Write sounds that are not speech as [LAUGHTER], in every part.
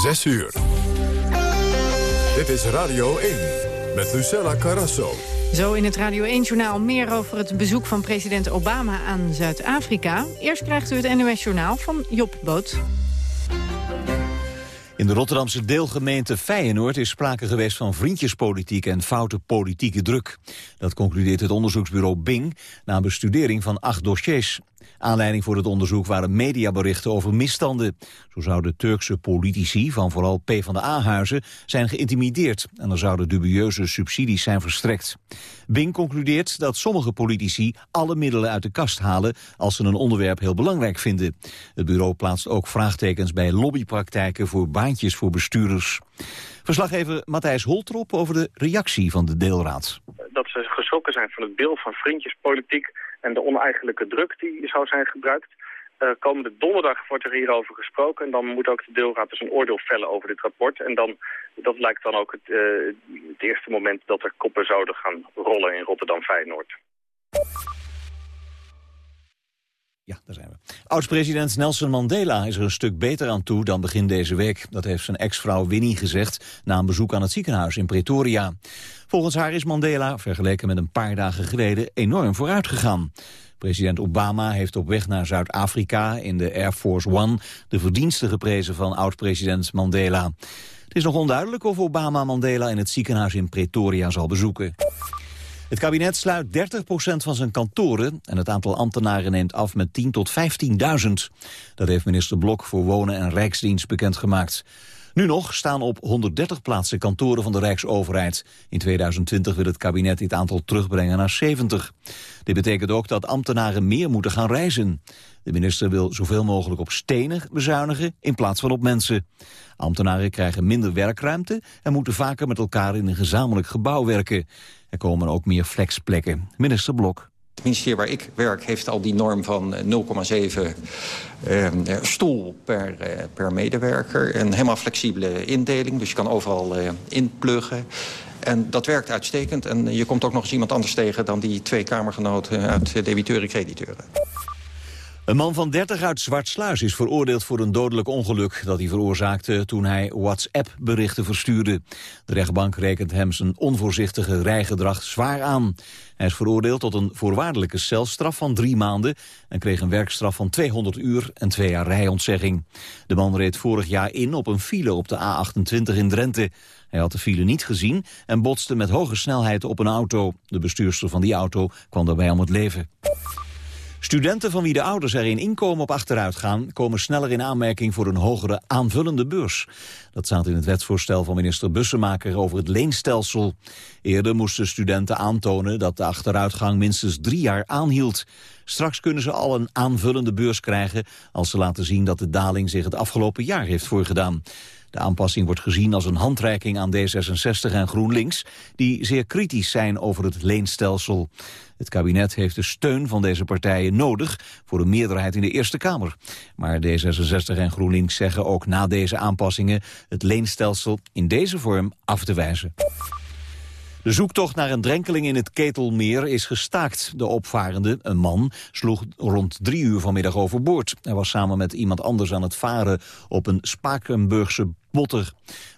6 uur. Dit is Radio 1 met Lucella Carrasso. Zo in het Radio 1-journaal meer over het bezoek van president Obama aan Zuid-Afrika. Eerst krijgt u het NOS-journaal van Job Boot. In de Rotterdamse deelgemeente Feyenoord is sprake geweest van vriendjespolitiek en foute politieke druk. Dat concludeert het onderzoeksbureau Bing na een bestudering van acht dossiers. Aanleiding voor het onderzoek waren mediaberichten over misstanden. Zo zouden Turkse politici van vooral PvdA-huizen zijn geïntimideerd... en er zouden dubieuze subsidies zijn verstrekt. Bing concludeert dat sommige politici alle middelen uit de kast halen... als ze een onderwerp heel belangrijk vinden. Het bureau plaatst ook vraagtekens bij lobbypraktijken... voor baantjes voor bestuurders. Verslaggever Matthijs Holtrop over de reactie van de deelraad. Dat ze geschrokken zijn van het beeld van vriendjespolitiek en de oneigenlijke druk die zou zijn gebruikt. Uh, komende donderdag wordt er hierover gesproken en dan moet ook de deelraad dus een oordeel vellen over dit rapport. En dan, dat lijkt dan ook het, het eerste moment dat er koppen zouden gaan rollen in Rotterdam-Feyenoord. Ja, daar zijn we. Oud-president Nelson Mandela is er een stuk beter aan toe dan begin deze week. Dat heeft zijn ex-vrouw Winnie gezegd na een bezoek aan het ziekenhuis in Pretoria. Volgens haar is Mandela, vergeleken met een paar dagen geleden, enorm vooruit gegaan. President Obama heeft op weg naar Zuid-Afrika in de Air Force One de verdiensten geprezen van oud-president Mandela. Het is nog onduidelijk of Obama Mandela in het ziekenhuis in Pretoria zal bezoeken. Het kabinet sluit 30% van zijn kantoren en het aantal ambtenaren neemt af met 10 tot 15.000. Dat heeft minister Blok voor Wonen en Rijksdienst bekendgemaakt. Nu nog staan op 130 plaatsen kantoren van de Rijksoverheid. In 2020 wil het kabinet dit aantal terugbrengen naar 70. Dit betekent ook dat ambtenaren meer moeten gaan reizen. De minister wil zoveel mogelijk op stenen bezuinigen in plaats van op mensen. Ambtenaren krijgen minder werkruimte en moeten vaker met elkaar in een gezamenlijk gebouw werken. Er komen ook meer flexplekken. Minister Blok. Het ministerie waar ik werk heeft al die norm van 0,7 uh, stoel per, per medewerker. Een helemaal flexibele indeling, dus je kan overal uh, inpluggen. En dat werkt uitstekend. En je komt ook nog eens iemand anders tegen dan die twee kamergenoten uit debiteuren-crediteuren. Een man van 30 uit Zwartsluis is veroordeeld voor een dodelijk ongeluk dat hij veroorzaakte toen hij WhatsApp-berichten verstuurde. De rechtbank rekent hem zijn onvoorzichtige rijgedrag zwaar aan. Hij is veroordeeld tot een voorwaardelijke celstraf van drie maanden en kreeg een werkstraf van 200 uur en twee jaar rijontzegging. De man reed vorig jaar in op een file op de A28 in Drenthe. Hij had de file niet gezien en botste met hoge snelheid op een auto. De bestuurster van die auto kwam daarbij om het leven. Studenten van wie de ouders er in inkomen op achteruit gaan... komen sneller in aanmerking voor een hogere aanvullende beurs. Dat staat in het wetsvoorstel van minister Bussemaker over het leenstelsel. Eerder moesten studenten aantonen dat de achteruitgang minstens drie jaar aanhield. Straks kunnen ze al een aanvullende beurs krijgen... als ze laten zien dat de daling zich het afgelopen jaar heeft voorgedaan. De aanpassing wordt gezien als een handreiking aan D66 en GroenLinks... die zeer kritisch zijn over het leenstelsel. Het kabinet heeft de steun van deze partijen nodig... voor een meerderheid in de Eerste Kamer. Maar D66 en GroenLinks zeggen ook na deze aanpassingen... het leenstelsel in deze vorm af te wijzen. De zoektocht naar een drenkeling in het Ketelmeer is gestaakt. De opvarende, een man, sloeg rond drie uur vanmiddag overboord. Hij was samen met iemand anders aan het varen op een Spakenburgse botter.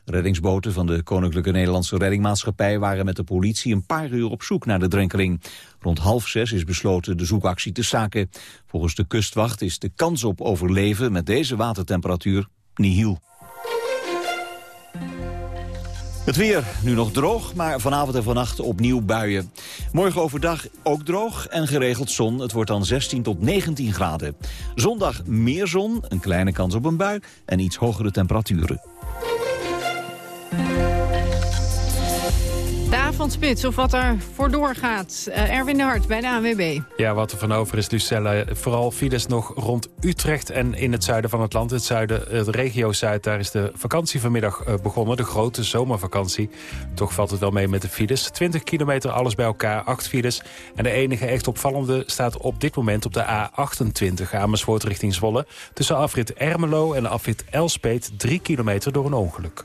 Reddingsboten van de Koninklijke Nederlandse Reddingmaatschappij waren met de politie een paar uur op zoek naar de drenkeling. Rond half zes is besloten de zoekactie te staken. Volgens de kustwacht is de kans op overleven met deze watertemperatuur nihil. Het weer, nu nog droog, maar vanavond en vannacht opnieuw buien. Morgen overdag ook droog en geregeld zon. Het wordt dan 16 tot 19 graden. Zondag meer zon, een kleine kans op een bui en iets hogere temperaturen. Avondspits of wat er voor doorgaat. Uh, Erwin de Hart bij de ANWB. Ja, wat er van over is, Lucelle. Vooral files nog rond Utrecht en in het zuiden van het land. Het zuiden, het regio Zuid, daar is de vakantie vanmiddag uh, begonnen. De grote zomervakantie. Toch valt het wel mee met de files. 20 kilometer, alles bij elkaar, 8 files. En de enige echt opvallende staat op dit moment op de A28 Amersfoort richting Zwolle. Tussen afrit Ermelo en afrit Elspet 3 kilometer door een ongeluk.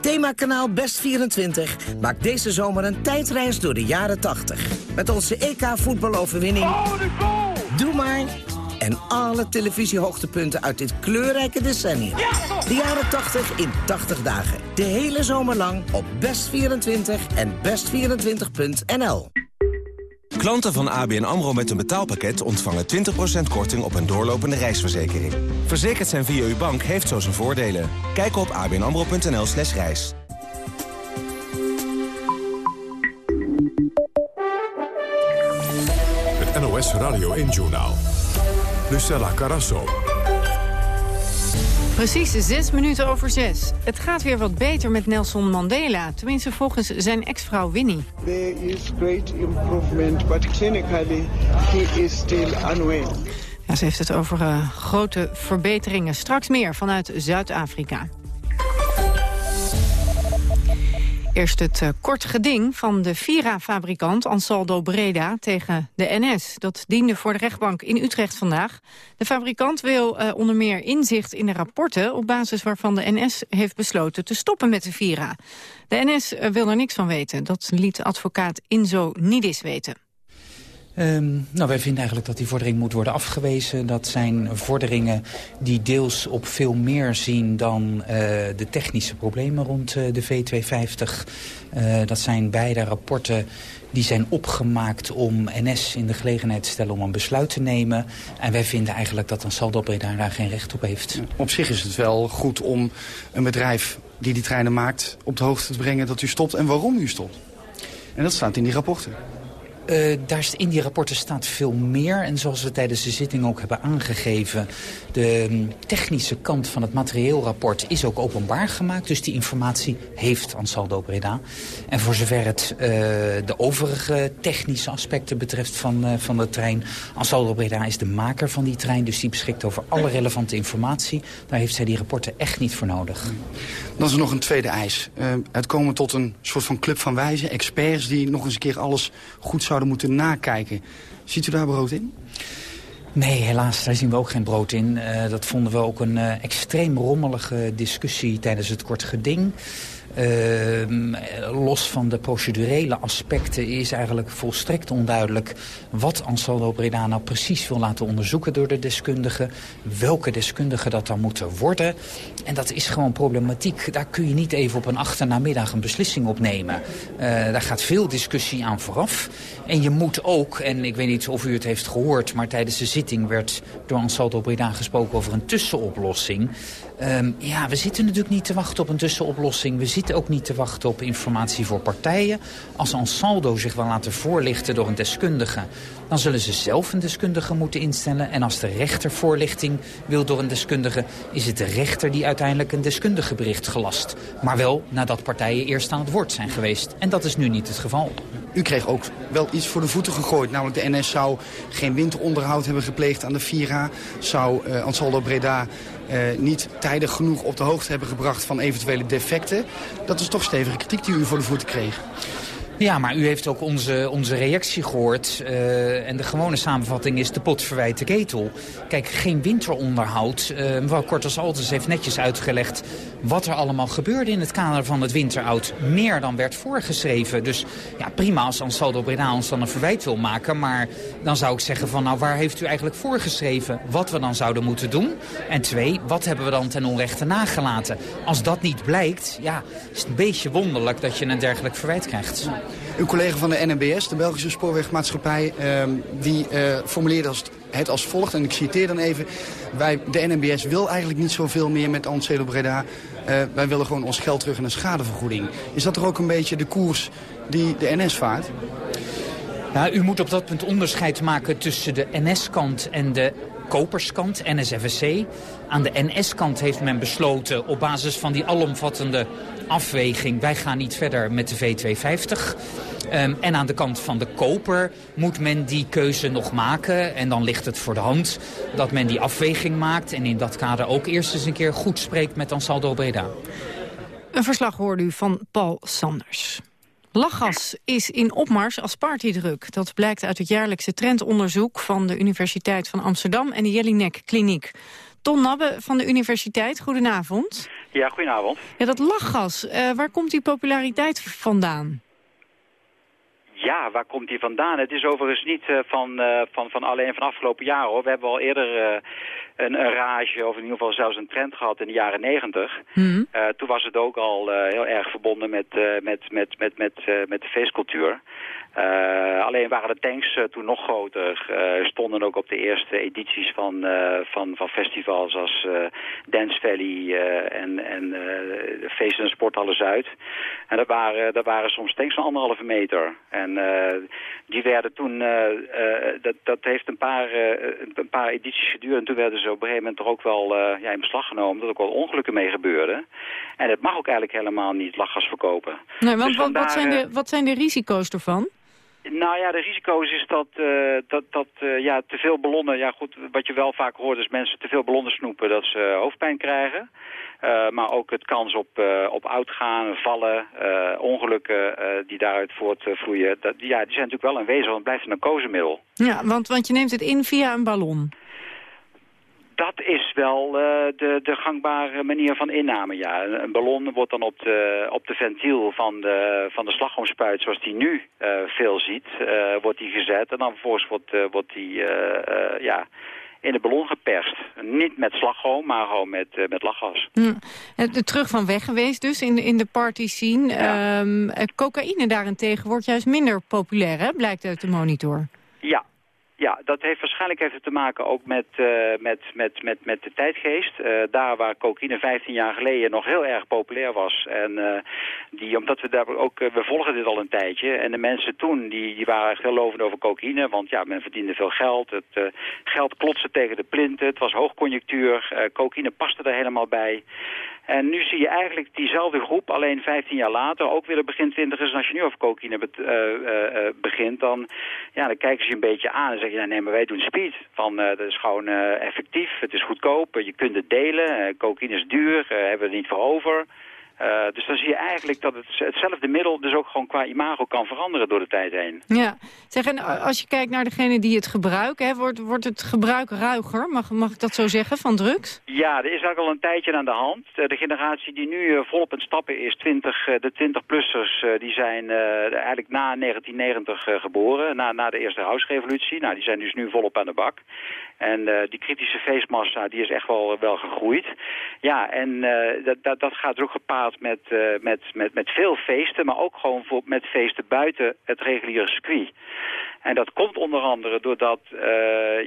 Themakanaal Best24 maakt deze zomer een tijdreis door de jaren 80. Met onze EK-voetbaloverwinning... Doe maar! En alle televisiehoogtepunten uit dit kleurrijke decennium. De jaren 80 in 80 dagen. De hele zomer lang op Best24 en best24.nl. Klanten van ABN AMRO met een betaalpakket ontvangen 20% korting op een doorlopende reisverzekering. Verzekerd zijn via uw bank heeft zo zijn voordelen. Kijk op abnamro.nl slash reis. Het NOS Radio 1 Journaal. Lucella Carasso. Precies zes minuten over zes. Het gaat weer wat beter met Nelson Mandela. Tenminste volgens zijn ex-vrouw Winnie. There is great improvement, but clinically he is still unwell. Ja, ze heeft het over uh, grote verbeteringen. Straks meer vanuit Zuid-Afrika. Eerst het uh, kort geding van de Vira-fabrikant Ansaldo Breda tegen de NS. Dat diende voor de rechtbank in Utrecht vandaag. De fabrikant wil uh, onder meer inzicht in de rapporten... op basis waarvan de NS heeft besloten te stoppen met de Vira. De NS uh, wil er niks van weten. Dat liet advocaat Inzo Nidis weten. Um, nou, wij vinden eigenlijk dat die vordering moet worden afgewezen. Dat zijn vorderingen die deels op veel meer zien dan uh, de technische problemen rond uh, de V250. Uh, dat zijn beide rapporten die zijn opgemaakt om NS in de gelegenheid te stellen om een besluit te nemen. En wij vinden eigenlijk dat een Saldo Breda daar geen recht op heeft. Op zich is het wel goed om een bedrijf die die treinen maakt op de hoogte te brengen dat u stopt en waarom u stopt. En dat staat in die rapporten. Uh, daar in die rapporten staat veel meer. En zoals we tijdens de zitting ook hebben aangegeven... de um, technische kant van het materieelrapport is ook openbaar gemaakt. Dus die informatie heeft Ansaldo Breda. En voor zover het uh, de overige technische aspecten betreft van, uh, van de trein... Ansaldo Breda is de maker van die trein. Dus die beschikt over alle relevante informatie. Daar heeft zij die rapporten echt niet voor nodig. Dan is er nog een tweede eis. het komen tot een soort van club van wijzen. Experts die nog eens een keer alles goed zouden moeten nakijken. Ziet u daar brood in? Nee, helaas, daar zien we ook geen brood in. Uh, dat vonden we ook een uh, extreem rommelige discussie tijdens het kort geding. Uh, los van de procedurele aspecten is eigenlijk volstrekt onduidelijk... wat Ansaldo Breda nou precies wil laten onderzoeken door de deskundigen. Welke deskundigen dat dan moeten worden. En dat is gewoon problematiek. Daar kun je niet even op een achternamiddag een beslissing op nemen. Uh, daar gaat veel discussie aan vooraf. En je moet ook, en ik weet niet of u het heeft gehoord... maar tijdens de zitting werd door Ansaldo Breda gesproken over een tussenoplossing... Um, ja, we zitten natuurlijk niet te wachten op een tussenoplossing. We zitten ook niet te wachten op informatie voor partijen. Als Ansaldo zich wil laten voorlichten door een deskundige... dan zullen ze zelf een deskundige moeten instellen. En als de rechter voorlichting wil door een deskundige... is het de rechter die uiteindelijk een deskundige bericht gelast. Maar wel nadat partijen eerst aan het woord zijn geweest. En dat is nu niet het geval. U kreeg ook wel iets voor de voeten gegooid. Namelijk de NS zou geen winteronderhoud hebben gepleegd aan de Vira. Zou uh, Ansaldo Breda uh, niet tijdig genoeg op de hoogte hebben gebracht van eventuele defecten. Dat is toch stevige kritiek die u voor de voeten kreeg. Ja, maar u heeft ook onze, onze reactie gehoord. Uh, en de gewone samenvatting is de pot verwijt de ketel. Kijk, geen winteronderhoud. Uh, mevrouw Korters-Altes heeft netjes uitgelegd wat er allemaal gebeurde in het kader van het winteroud. Meer dan werd voorgeschreven. Dus ja, prima als Ansaldo Breda ons dan een verwijt wil maken. Maar dan zou ik zeggen van nou, waar heeft u eigenlijk voorgeschreven wat we dan zouden moeten doen? En twee, wat hebben we dan ten onrechte nagelaten? Als dat niet blijkt, ja, is het een beetje wonderlijk dat je een dergelijk verwijt krijgt. Uw collega van de NNBS, de Belgische spoorwegmaatschappij, uh, die uh, formuleerde het als volgt, en ik citeer dan even... Wij, de NNBS wil eigenlijk niet zoveel meer met Ancelo Breda. Uh, wij willen gewoon ons geld terug in een schadevergoeding. Is dat toch ook een beetje de koers die de NS vaart? Ja, u moet op dat punt onderscheid maken tussen de NS-kant en de koperskant, NSFSC. Aan de NS-kant heeft men besloten op basis van die alomvattende afweging... wij gaan niet verder met de V250. Ehm, en aan de kant van de koper moet men die keuze nog maken. En dan ligt het voor de hand dat men die afweging maakt. En in dat kader ook eerst eens een keer goed spreekt met Ansaldo Breda. Een verslag hoorde u van Paul Sanders. Lachgas is in opmars als partydruk. Dat blijkt uit het jaarlijkse trendonderzoek van de Universiteit van Amsterdam en de Jellinek Kliniek. Ton Nabbe van de universiteit, goedenavond. Ja, goedenavond. Ja, dat lachgas, uh, waar komt die populariteit vandaan? Ja, waar komt die vandaan? Het is overigens niet uh, van, uh, van, van alleen van afgelopen jaren. Hoor. We hebben al eerder een, een rage, of in ieder geval zelfs een trend gehad in de jaren negentig. Mm. toen was het ook al heel erg verbonden met, met, met, met, met, met de feestcultuur. Uh, alleen waren de tanks uh, toen nog groter. Uh, stonden ook op de eerste edities van, van, van festivals als Dance Valley en, en de feesten en sporthallen Zuid. En dat waren, dat waren soms tanks van anderhalve meter. En die werden toen, dat, dat heeft een paar, een paar edities geduurd. En toen werden ze op een gegeven moment toch ook wel ja, in beslag genomen. Dat ook wel ongelukken mee gebeurden. En het mag ook eigenlijk helemaal niet lachgas verkopen. Nee, want dus wat, wat, zijn de, wat zijn de risico's ervan? Nou ja, de risico's is dat, uh, dat, dat uh, ja, te veel ballonnen... Ja goed, wat je wel vaak hoort is mensen te veel ballonnen snoepen... dat ze hoofdpijn krijgen. Maar ook het kans op, op uitgaan, vallen, ongelukken die daaruit voortvloeien... Dat, ja, die zijn natuurlijk wel aanwezig, want het blijft een narcosemiddel. Ja, want, want je neemt het in via een ballon dat is wel uh, de, de gangbare manier van inname, ja. Een, ballon wordt dan op de, op de ventiel van de, van de slagroomspuit, zoals die nu uh, veel ziet, uh, wordt die gezet. En dan vervolgens wordt, wordt die ja, in de ballon geperst. Niet met slagroom, maar gewoon met, met lachgas. Hm. Terug van weg geweest dus in, in de party scene. Ja. Um, cocaïne daarentegen wordt juist minder populair, hè? blijkt uit de monitor. Ja, ja, dat heeft waarschijnlijk het te maken ook met, uh, met, met, met, met de tijdgeest. Uh, daar waar cocaïne 15 jaar geleden nog heel erg populair was. En uh, die, omdat we daar ook, we volgen dit al een tijdje. En de mensen toen, die, die waren echt heel lovend over cocaïne. Want ja, men verdiende veel geld. Het geld klotste tegen de plinten. Het was hoogconjunctuur. cocaïne paste er helemaal bij. En nu zie je eigenlijk diezelfde groep, alleen 15 jaar later, ook weer begin twintigers. Als je nu over cocaïne be uh, uh, begint, dan, ja, dan kijken ze je een beetje aan en zeggen, nou, nee, maar wij doen speed. Van, dat is gewoon effectief, het is goedkoop, je kunt het delen, cocaïne is duur, hebben we het niet voor over. Uh, dus dan zie je eigenlijk dat het, hetzelfde middel dus ook gewoon qua imago kan veranderen door de tijd heen. Ja, zeg, en als je kijkt naar degene die het gebruiken, hè, wordt, wordt het gebruik ruiger, mag, mag ik dat zo zeggen, van drugs? Ja, er is eigenlijk al een tijdje aan de hand. De generatie die nu volop aan het stappen is, 20, uh, de 20-plussers, die zijn eigenlijk na 1990 geboren, na, na de eerste huisrevolutie. Nou, die zijn dus nu volop aan de bak. En uh, die kritische feestmassa die is echt wel, wel gegroeid. Ja, en uh, dat, dat, dat gaat ook gepaard met, met, met, met veel feesten, maar ook gewoon voor, met feesten buiten het reguliere circuit. En dat komt onder andere doordat uh,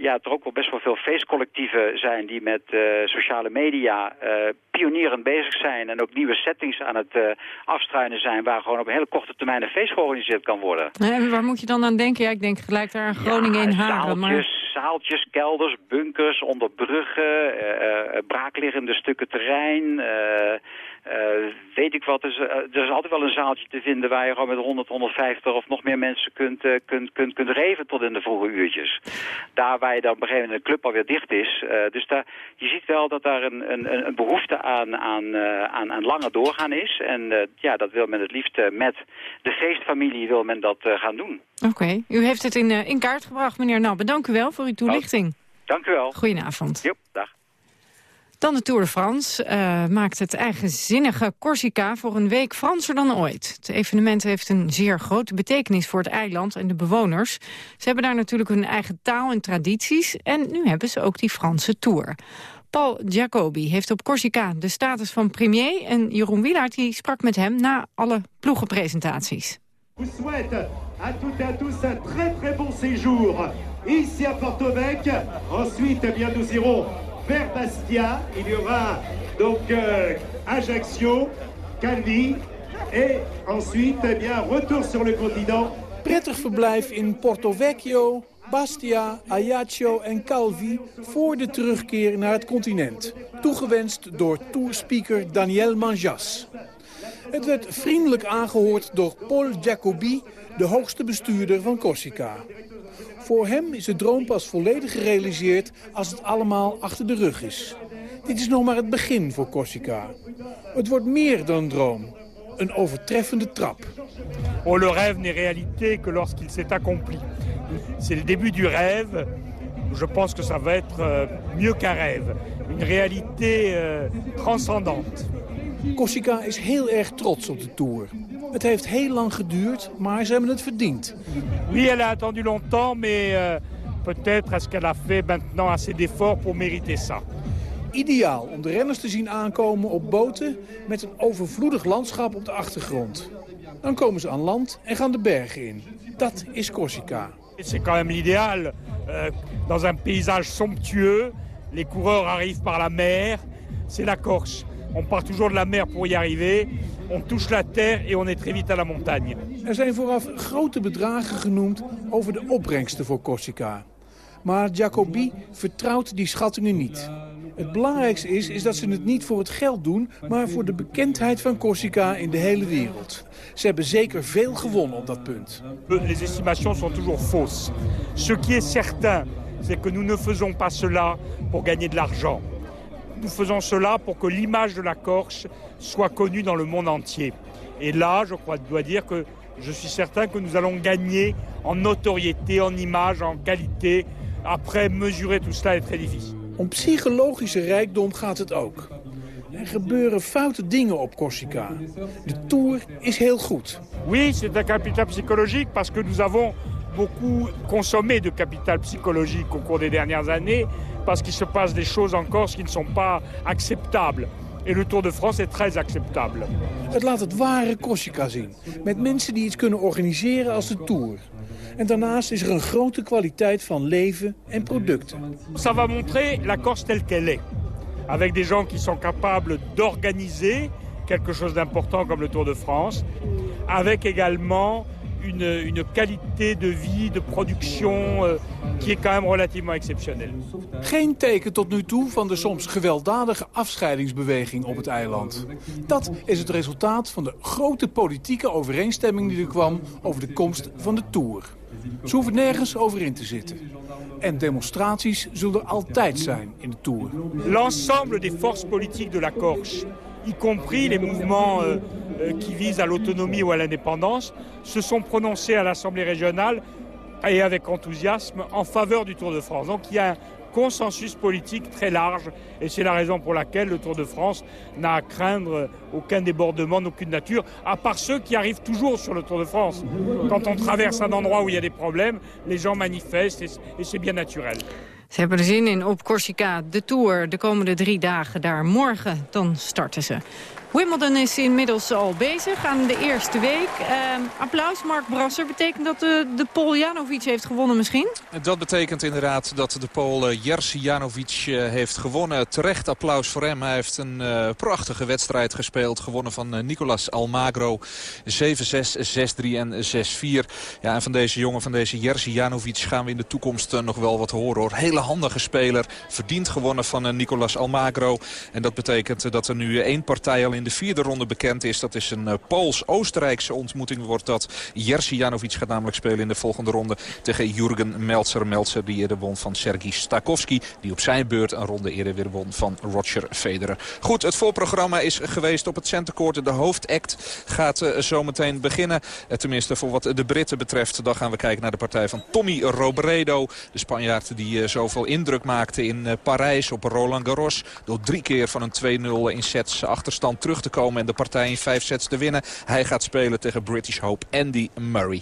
ja, er ook wel best wel veel feestcollectieven zijn die met uh, sociale media uh, pionierend bezig zijn en ook nieuwe settings aan het afstruinen zijn waar gewoon op een hele korte termijn een feest georganiseerd kan worden. En waar moet je dan aan denken? Ja, ik denk gelijk daar aan Groningen ja, in Haren. Zaaltjes, maar... zaaltjes, kelders, bunkers, onder bruggen, braakliggende stukken terrein... Uh, weet ik wat, er is, uh, er is altijd wel een zaaltje te vinden waar je gewoon met 100, 150 of nog meer mensen kunt, uh, kunt, kunt, kunt reven tot in de vroege uurtjes. Daar waar je dan op een gegeven moment de club alweer dicht is. dus daar, je ziet wel dat daar een, een, een behoefte aan, aan, aan, aan langer doorgaan is. En ja, dat wil men het liefst met de feestfamilie wil men dat gaan doen. Oké, u heeft het in, in kaart gebracht, meneer Nou, bedank u wel voor uw toelichting. Oh, dank u wel. Goedenavond. Jop, dag. Dan de Tour de France uh, maakt het eigenzinnige Corsica voor een week Franser dan ooit. Het evenement heeft een zeer grote betekenis voor het eiland en de bewoners. Ze hebben daar natuurlijk hun eigen taal en tradities en nu hebben ze ook die Franse Tour. Paul Jacobi heeft op Corsica de status van premier en Jeroen Wielaert die sprak met hem na alle ploegenpresentaties. Ik souhaite à toutes et à tous un bon séjour à Porto. Ensuite, eh bien, nous irons vers Bastia. Il y aura donc euh, Ajaccio, Calvi et ensuite eh bien, retour sur le continent. Prettig verblijf in Porto Vecchio, Bastia, Ajaccio en Calvi voor de terugkeer naar het continent. Toegewenst door tourspeaker Daniel Manjas. Het werd vriendelijk aangehoord door Paul Jacobi, de hoogste bestuurder van Corsica. Voor hem is de droom pas volledig gerealiseerd als het allemaal achter de rug is. Dit is nog maar het begin voor Corsica. Het wordt meer dan een droom. Een overtreffende trap. Oh, le rêve n'est réalité que lorsqu'il s'est accompli. C'est le début du rêve. Je pense que ça va être euh, mieux qu'un rêve. Une réalité euh, transcendante. Corsica is heel erg trots op de Tour. Het heeft heel lang geduurd, maar ze hebben het verdiend. Oui, elle a attendu longtemps, mais euh, peut-être est-ce qu'elle a fait maintenant assez d'efforts pour mériter ça. Ideaal om de renners te zien aankomen op boten met een overvloedig landschap op de achtergrond. Dan komen ze aan land en gaan de bergen in. Dat is Corsica. C'est quand même l'idéal. Euh, dans un paysage somptueux, les coureurs arrivent par la mer. C'est la Corse. On part toujours de la mer pour y arriver. On touche la terre et on est très vite à la montagne. Er zijn vooraf grote bedragen genoemd over de opbrengsten voor Corsica. Maar Jacobi vertrouwt die schattingen niet. Het belangrijkste is, is dat ze het niet voor het geld doen... maar voor de bekendheid van Corsica in de hele wereld. Ze hebben zeker veel gewonnen op dat punt. Les estimations sont toujours fausses. Ce qui est certain, c'est que nous ne faisons pas cela pour gagner de l'argent. Nous faisons cela pour que l'image de la Corse soit connue dans le monde entier. Et là, je crois, dois dire que je suis certain que nous allons gagner en notoriété, en image, en qualité. Après, mesurer tout cela est très difficile. Om psychologische rijkdom gaat het ook. Er gebeuren foute dingen op Corsica. De Tour is heel goed. Oui, c'est un capital psychologique parce que nous avons beaucoup consommé de capital psychologique au cours des dernières années parce qu'il se passe des choses en Corse qui ne sont pas acceptables. Et le Tour de France est très acceptable. Het laat het ware Corsica zien. Met mensen die iets kunnen organiseren als de Tour. En daarnaast is er een grote kwaliteit van leven en producten. Ça va montrer la Corse telle qu'elle est. Avec des gens qui sont capables d'organiser quelque chose d'important comme le Tour de France. Avec également une, une qualité de vie, de production euh, qui est quand même relativement exceptionnelle. Geen teken tot nu toe van de soms gewelddadige afscheidingsbeweging op het eiland. Dat is het resultaat van de grote politieke overeenstemming die er kwam over de komst van de Tour. Ze hoeven nergens over in te zitten. En demonstraties zullen er altijd zijn in de Tour. L'ensemble des forces politiques de la Corse, y compris les mouvements euh, euh, qui visent à l'autonomie ou à l'indépendance, se sont prononcés à l'Assemblée régionale et avec enthousiasme en faveur du Tour de France. Donc il y a un consensus politique très large et c'est la raison pour laquelle le Tour de France n'a à craindre aucun débordement d'aucune nature, à part ceux qui arrivent toujours sur le Tour de France. Quand on traverse un endroit où il y a des problèmes, les gens manifestent et et c'est bien naturel. Ze hebben er zin in op Corsica, de Tour, de komende drie dagen daar. Morgen dan starten ze. Wimbledon is inmiddels al bezig aan de eerste week. Eh, applaus, Mark Brasser. Betekent dat de, de Pol Janovic heeft gewonnen misschien? Dat betekent inderdaad dat de Pool Jerzy Janovic eh, heeft gewonnen. Terecht applaus voor hem. Hij heeft een prachtige wedstrijd gespeeld. Gewonnen van Nicolas Almagro. 7-6, 6-3 en 6-4. Ja, en van deze jongen, van deze Jerzy Janovic gaan we in de toekomst nog wel wat horen. Hoor. Hele handige speler. Verdiend gewonnen van Nicolas Almagro. En dat betekent dat er nu één partij al in de vierde ronde bekend is. Dat is een uh, Pools-Oostenrijkse ontmoeting wordt dat. Jerzy Janovic gaat namelijk spelen in de volgende ronde tegen Jurgen Meltzer. Meltzer die eerder won van Sergei Stakowski. Die op zijn beurt een ronde eerder weer won van Roger Federer. Goed, het voorprogramma is geweest op het centercourt. De hoofdact gaat uh, zometeen beginnen. Uh, tenminste voor wat de Britten betreft. Dan gaan we kijken naar de partij van Tommy Robredo. De Spanjaard die zoveel indruk maakte in Parijs op Roland Garros. Door drie keer van een 2-0 in sets achterstand terug te komen en de partij in vijf sets te winnen. Hij gaat spelen tegen British Hope Andy Murray.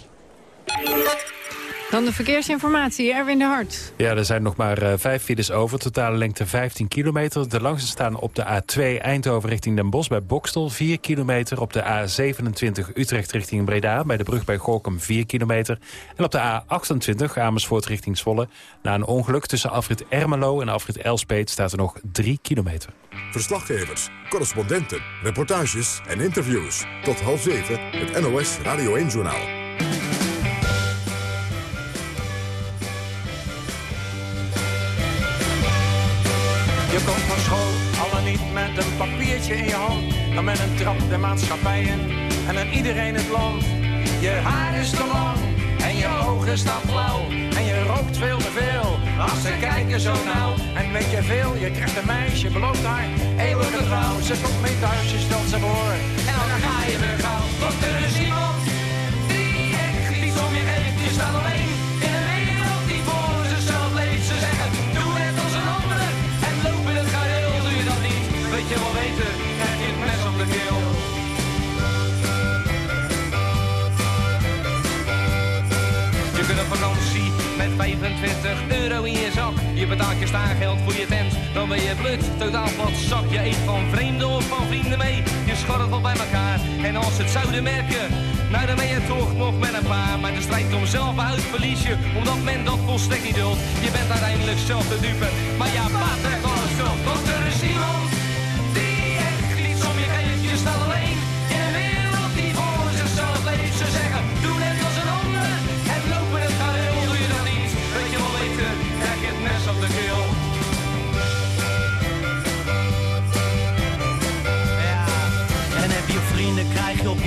Dan de verkeersinformatie, Erwin de Hart. Ja, er zijn nog maar uh, vijf files over. Totale lengte 15 kilometer. De langste staan op de A2 Eindhoven richting Den Bosch bij Bokstel. 4 kilometer op de A27 Utrecht richting Breda. Bij de brug bij Gorkum 4 kilometer. En op de A28 Amersfoort richting Zwolle. Na een ongeluk tussen Afrit Ermelo en Afrit Elspet staat er nog 3 kilometer. Verslaggevers, correspondenten, reportages en interviews. Tot half zeven het NOS Radio 1-journaal. Je komt van school, al dan niet met een papiertje in je hand. Dan met een trap de maatschappijen en dan iedereen het land. Je haar is te lang en je ogen staan flauw. En je rookt veel te veel als ze kijken zo nauw. En weet je veel, je krijgt een meisje, belooft haar eeuwige trouw. Ze komt mee thuis, je stelt ze voor en dan ga je weer gauw. Want er is iemand die echt iets om je geeft. Je staat alleen 25 euro in je zak. Je betaalt je staargeld voor je tent, dan ben je blut. Totaal wat zak, je eet van vreemden of van vrienden mee. Je scharrelt wel bij elkaar en als het zouden merken... Nou, dan ben je toch nog met een paar. Maar de strijd om zelf uit verlies je, omdat men dat volstrekt niet duldt. Je bent uiteindelijk zelf de dupe, maar ja, baat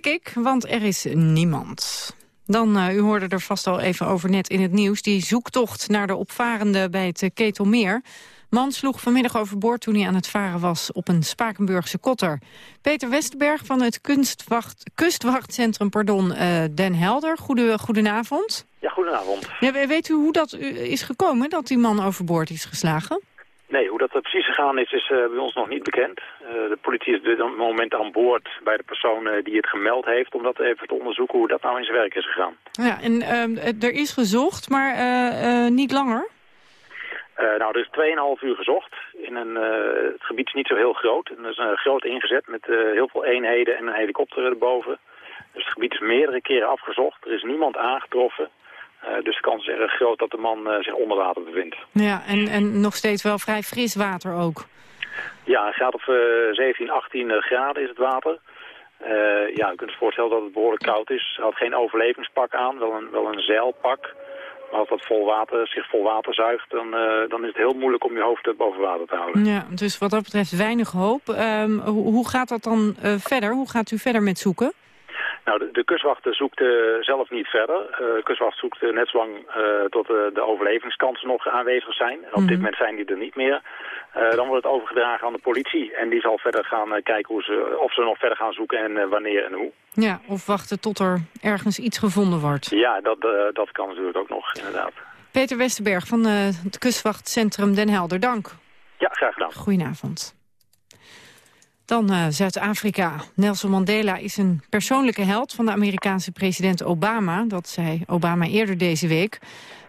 Tik ik, want er is niemand. Dan, eh, u hoorde er vast al even over net in het nieuws... die zoektocht naar de opvarende bij het Ketelmeer. Man sloeg vanmiddag overboord toen hij aan het varen was... op een Spakenburgse kotter. Peter Westerberg van het kunstwacht, kustwachtcentrum pardon, eh, Den Helder. Goede, goedenavond. Ja, goedenavond. Ja, we- weet u hoe dat is gekomen, dat die man overboord is geslagen? Nee, hoe dat er precies gegaan is, is eh, bij ons nog niet bekend. Eh, de politie is op dit moment aan boord bij de persoon eh, die het gemeld heeft... om dat even te onderzoeken hoe dat nou in zijn werk is gegaan. Ja, en ehm, er is gezocht, maar niet langer. Nou, er is 2,5 uur gezocht. In een, het gebied is niet zo heel groot. En er is een groot ingezet met heel veel eenheden en een helikopter erboven. Dus het gebied is meerdere keren afgezocht. Er is niemand aangetroffen. Eh, dus de kans is erg groot dat de man eh, zich onder water bevindt. Ja, en, en nog steeds wel vrij fris water ook. Ja, het gaat op eh, 17, 18 graden is het water. Eh, ja, u kunt zich voorstellen dat het behoorlijk koud is. Hij had geen overlevingspak aan, wel een, wel een zeilpak. Maar als dat vol water, zich vol water zuigt, dan, dan is het heel moeilijk om je hoofd boven water te houden. Ja, dus wat dat betreft weinig hoop. Ehm, hoe, hoe gaat dat dan verder? Hoe gaat u verder met zoeken? Nou, de, de kustwacht zoekt eh, zelf niet verder. Eh, de kustwacht zoekt eh, net zolang tot de overlevingskansen nog aanwezig zijn. En op dit moment zijn die er niet meer. Dan wordt het overgedragen aan de politie. En die zal verder gaan kijken hoe ze, of ze nog verder gaan zoeken en wanneer en hoe. Ja, of wachten tot er ergens iets gevonden wordt. Ja, dat, dat kan natuurlijk ook nog, inderdaad. Peter Westerberg van het kustwachtcentrum Den Helder, dank. Ja, graag gedaan. Goedenavond. Dan eh, Zuid-Afrika. Nelson Mandela is een persoonlijke held van de Amerikaanse president Obama. Dat zei Obama eerder deze week.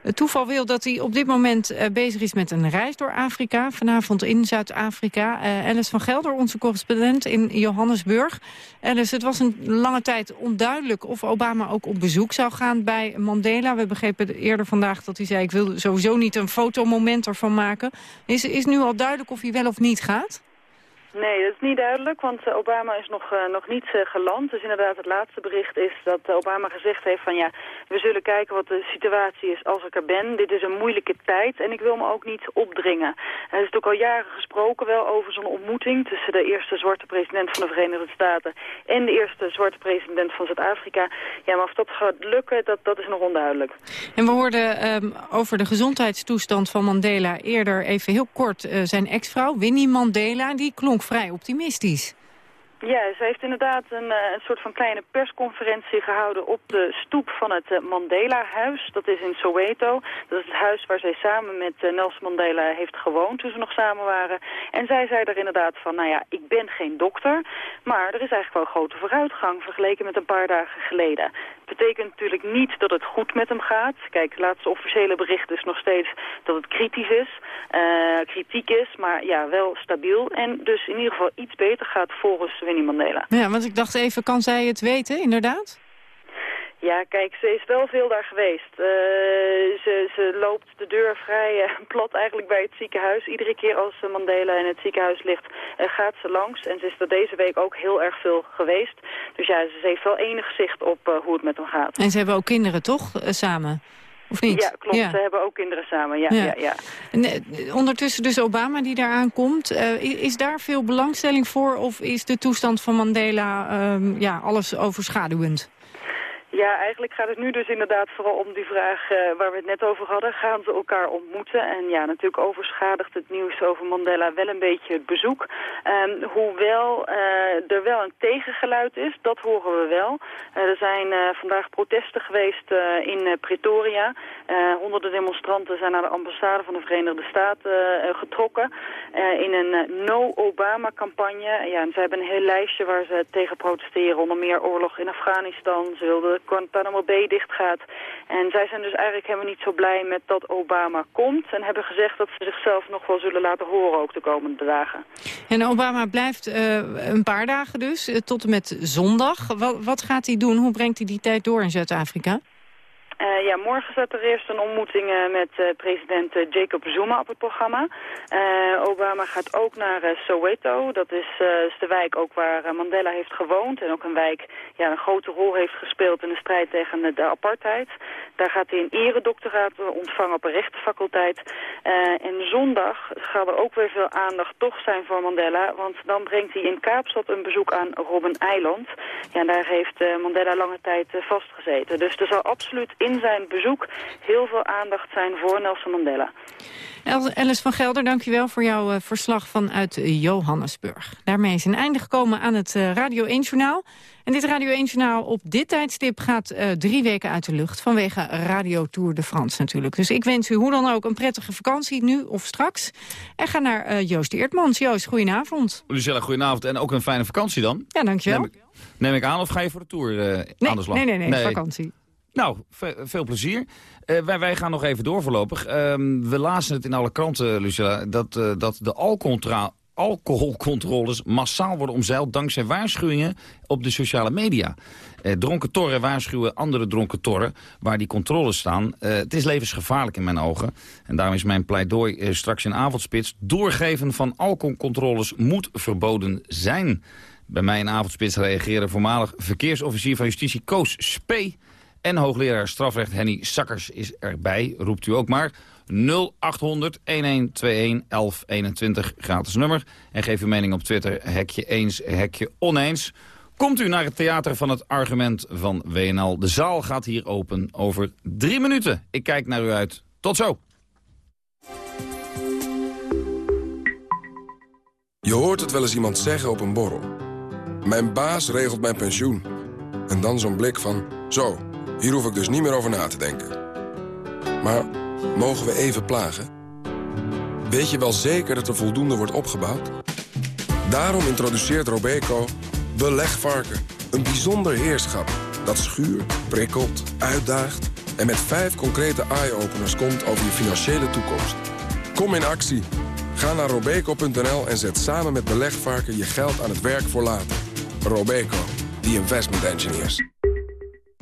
Het toeval wil dat hij op dit moment eh, bezig is met een reis door Afrika. Vanavond in Zuid-Afrika. Eh, Alice van Gelder, onze correspondent in Johannesburg. Alice, het was een lange tijd onduidelijk of Obama ook op bezoek zou gaan bij Mandela. We begrepen eerder vandaag dat hij zei... ik wil sowieso niet een fotomoment ervan maken. Is, is nu al duidelijk of hij wel of niet gaat? Nee, dat is niet duidelijk, want eh, Obama is nog, eh, nog niet eh, geland. Dus inderdaad, het laatste bericht is dat Obama gezegd heeft van ja, we zullen kijken wat de situatie is als ik er ben. Dit is een moeilijke tijd en ik wil me ook niet opdringen. Er is natuurlijk al jaren gesproken wel over zo'n ontmoeting tussen de eerste zwarte president van de Verenigde Staten en de eerste zwarte president van Zuid-Afrika. Ja, maar of dat gaat lukken, dat, dat is nog onduidelijk. En we hoorden ehm, over de gezondheidstoestand van Mandela eerder even heel kort zijn ex-vrouw, Winnie Mandela, die klonk vrij optimistisch. Ja, ze heeft inderdaad een, eh, een soort van kleine persconferentie gehouden op de stoep van het eh, Mandela-huis. Dat is in Soweto. Dat is het huis waar zij samen met eh, Nelson Mandela heeft gewoond toen ze nog samen waren. En zij zei er inderdaad van, nou ja, ik ben geen dokter, maar er is eigenlijk wel grote vooruitgang vergeleken met een paar dagen geleden. Betekent natuurlijk niet dat het goed met hem gaat. Kijk, het laatste officiële bericht is nog steeds dat het kritisch is, kritiek is, maar ja, wel stabiel. En dus in ieder geval iets beter gaat volgens Winnie Mandela. Ja, want ik dacht even, kan zij het weten, inderdaad? Ja, kijk, ze is wel veel daar geweest. Uh, ze, ze loopt de deur vrij uh, [LAUGHS] plat eigenlijk bij het ziekenhuis. Iedere keer als Mandela in het ziekenhuis ligt, uh, gaat ze langs. En ze is er deze week ook heel erg veel geweest. Dus ja, ze heeft wel enig zicht op hoe het met hem gaat. En ze hebben ook kinderen, toch, samen? Of niet? Ja, klopt. Ze hebben ook kinderen samen, ja. ja. ja, En, ondertussen dus Obama die daar aankomt. is daar veel belangstelling voor of is de toestand van Mandela um, ja, alles overschaduwend? Ja, eigenlijk gaat het nu dus inderdaad vooral om die vraag uh, waar we het net over hadden. Gaan ze elkaar ontmoeten? En ja, natuurlijk overschadigt het nieuws over Mandela wel een beetje het bezoek. Um, hoewel uh, er wel een tegengeluid is, dat horen we wel. Uh, er zijn vandaag protesten geweest in Pretoria. honderden demonstranten zijn naar de ambassade van de Verenigde Staten getrokken. in een no-Obama-campagne. Ja, en ze hebben een heel lijstje waar ze tegen protesteren. Onder meer oorlog in Afghanistan. Ze wilden Guantanamo Bay dichtgaat. En zij zijn dus eigenlijk helemaal niet zo blij met dat Obama komt. En hebben gezegd dat ze zichzelf nog wel zullen laten horen ook de komende dagen. En Obama blijft uh, een paar dagen dus, uh, tot en met zondag. Wat, wat gaat hij doen? Hoe brengt hij die tijd door in Zuid-Afrika? Uh, ja, morgen staat er eerst een ontmoeting uh, met uh, president Jacob Zuma op het programma. Obama gaat ook naar Soweto. Dat is, is, de wijk ook waar Mandela heeft gewoond. En ook een wijk ja, een grote rol heeft gespeeld in de strijd tegen de apartheid. Daar gaat hij een eredoctoraat ontvangen op een rechtenfaculteit. en zondag gaat er ook weer veel aandacht toch zijn voor Mandela. Want dan brengt hij in Kaapstad een bezoek aan Robben Eiland. Ja, daar heeft Mandela lange tijd vastgezeten. Dus er zal absoluut in zijn bezoek heel veel aandacht zijn voor Nelson Mandela. Alice van Gelder, dankjewel voor jouw uh, verslag vanuit Johannesburg. Daarmee is een einde gekomen aan het uh, Radio 1-journaal. En dit Radio 1-journaal op dit tijdstip gaat uh, drie weken uit de lucht... vanwege Radio Tour de France natuurlijk. Dus ik wens u hoe dan ook een prettige vakantie, nu of straks. En ga naar Joost Eertmans. Joost, goedenavond. Lucella, goedenavond en ook een fijne vakantie dan. Ja, dankjewel. Neem ik, neem ik aan of ga je voor de Tour nee, aan de slag? Nee, nee, nee, nee. vakantie. Nou, veel plezier. Uh, wij, gaan nog even door voorlopig. Uh, we lazen het in alle kranten, Lucilla, dat, uh, dat de alcoholcontroles massaal worden omzeild... dankzij waarschuwingen op de sociale media. Eh, dronken torren waarschuwen andere dronken torren waar die controles staan. het is levensgevaarlijk in mijn ogen. En daarom is mijn pleidooi straks in avondspits... doorgeven van alcoholcontroles moet verboden zijn. Bij mij in avondspits reageerde voormalig verkeersofficier van justitie Koos Spee... En hoogleraar strafrecht Henny Sakkers is erbij. Roept u ook maar 0800 1121 1121 gratis nummer. En geef uw mening op Twitter hekje eens, hekje oneens. Komt u naar het theater van het argument van WNL. De zaal gaat hier open over drie minuten. Ik kijk naar u uit. Tot zo. Je hoort het wel eens iemand zeggen op een borrel. Mijn baas regelt mijn pensioen. En dan zo'n blik van, zo... Hier hoef ik dus niet meer over na te denken. Maar mogen we even plagen? Weet je wel zeker dat er voldoende wordt opgebouwd? Daarom introduceert Robeco Belegvarken. Een bijzonder heerschap dat schuurt, prikkelt, uitdaagt... en met vijf concrete eye-openers komt over je financiële toekomst. Kom in actie. Ga naar robeco.nl en zet samen met Belegvarken je geld aan het werk voor later. Robeco, the investment engineers.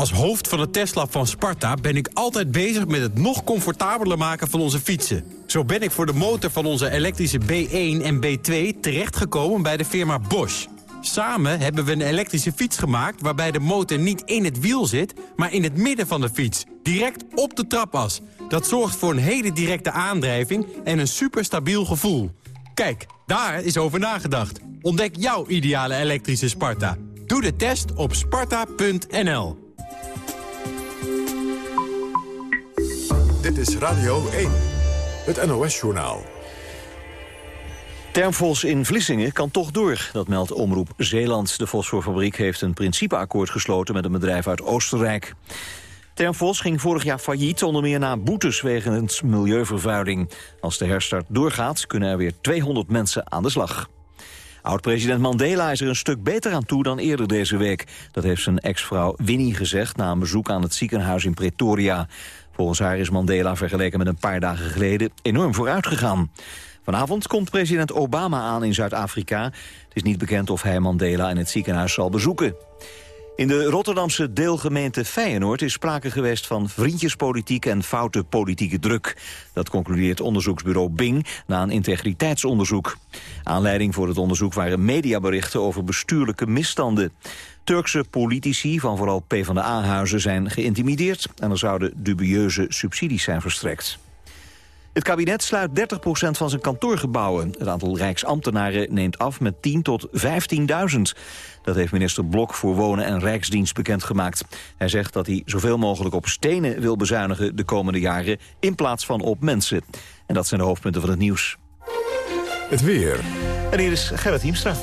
Als hoofd van het testlab van Sparta ben ik altijd bezig met het nog comfortabeler maken van onze fietsen. Zo ben ik voor de motor van onze elektrische B1 en B2 terechtgekomen bij de firma Bosch. Samen hebben we een elektrische fiets gemaakt waarbij de motor niet in het wiel zit, maar in het midden van de fiets. Direct op de trapas. Dat zorgt voor een hele directe aandrijving en een superstabiel gevoel. Kijk, daar is over nagedacht. Ontdek jouw ideale elektrische Sparta. Doe de test op sparta.nl. Dit is Radio 1, het NOS-journaal. Termvos in Vlissingen kan toch door, dat meldt Omroep Zeeland. De fosforfabriek heeft een principeakkoord gesloten met een bedrijf uit Oostenrijk. Termvos ging vorig jaar failliet, onder meer na boetes wegens milieuvervuiling. Als de herstart doorgaat, kunnen er weer 200 mensen aan de slag. Oud-president Mandela is er een stuk beter aan toe dan eerder deze week. Dat heeft zijn ex-vrouw Winnie gezegd na een bezoek aan het ziekenhuis in Pretoria. Volgens haar is Mandela vergeleken met een paar dagen geleden enorm vooruit gegaan. Vanavond komt president Obama aan in Zuid-Afrika. Het is niet bekend of hij Mandela in het ziekenhuis zal bezoeken. In de Rotterdamse deelgemeente Feyenoord is sprake geweest van vriendjespolitiek en foute politieke druk. Dat concludeert onderzoeksbureau Bing na een integriteitsonderzoek. Aanleiding voor het onderzoek waren mediaberichten over bestuurlijke misstanden. Turkse politici van vooral PvdA-huizen zijn geïntimideerd... en er zouden dubieuze subsidies zijn verstrekt. Het kabinet sluit 30% van zijn kantoorgebouwen. Het aantal rijksambtenaren neemt af met 10 tot 15.000. Dat heeft minister Blok voor Wonen en Rijksdienst bekendgemaakt. Hij zegt dat hij zoveel mogelijk op stenen wil bezuinigen de komende jaren... in plaats van op mensen. En dat zijn de hoofdpunten van het nieuws. Het weer. En hier is Gerrit Hiemstra.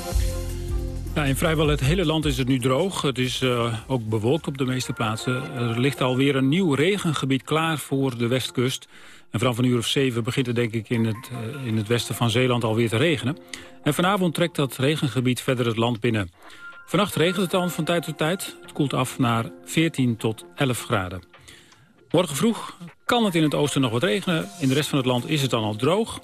In vrijwel het hele land is het nu droog. Het is uh, ook bewolkt op de meeste plaatsen. Er ligt alweer een nieuw regengebied klaar voor de westkust. En vanaf een uur of zeven begint het denk ik in het, uh, in het westen van Zeeland alweer te regenen. En vanavond trekt dat regengebied verder het land binnen. Vannacht regent het dan van tijd tot tijd. Het koelt af naar 14 tot 11 graden. Morgen vroeg kan het in het oosten nog wat regenen. In de rest van het land is het dan al droog.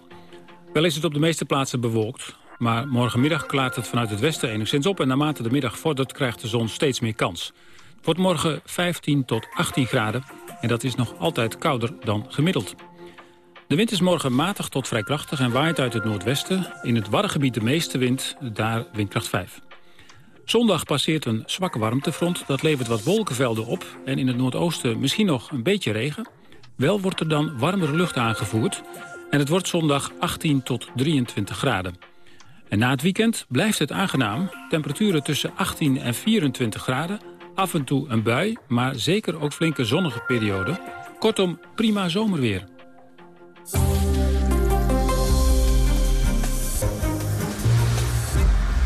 Wel is het op de meeste plaatsen bewolkt. Maar morgenmiddag klaart het vanuit het westen enigszins op... en naarmate de middag vordert krijgt de zon steeds meer kans. Het wordt morgen 15 tot 18 graden. En dat is nog altijd kouder dan gemiddeld. De wind is morgen matig tot vrij krachtig en waait uit het noordwesten. In het Waddengebied de meeste wind, daar windkracht 5. Zondag passeert een zwakke warmtefront. Dat levert wat wolkenvelden op en in het noordoosten misschien nog een beetje regen. Wel wordt er dan warmere lucht aangevoerd. En het wordt zondag 18 tot 23 graden. En na het weekend blijft het aangenaam. Temperaturen tussen 18 en 24 graden. Af en toe een bui, maar zeker ook flinke zonnige perioden. Kortom, prima zomerweer.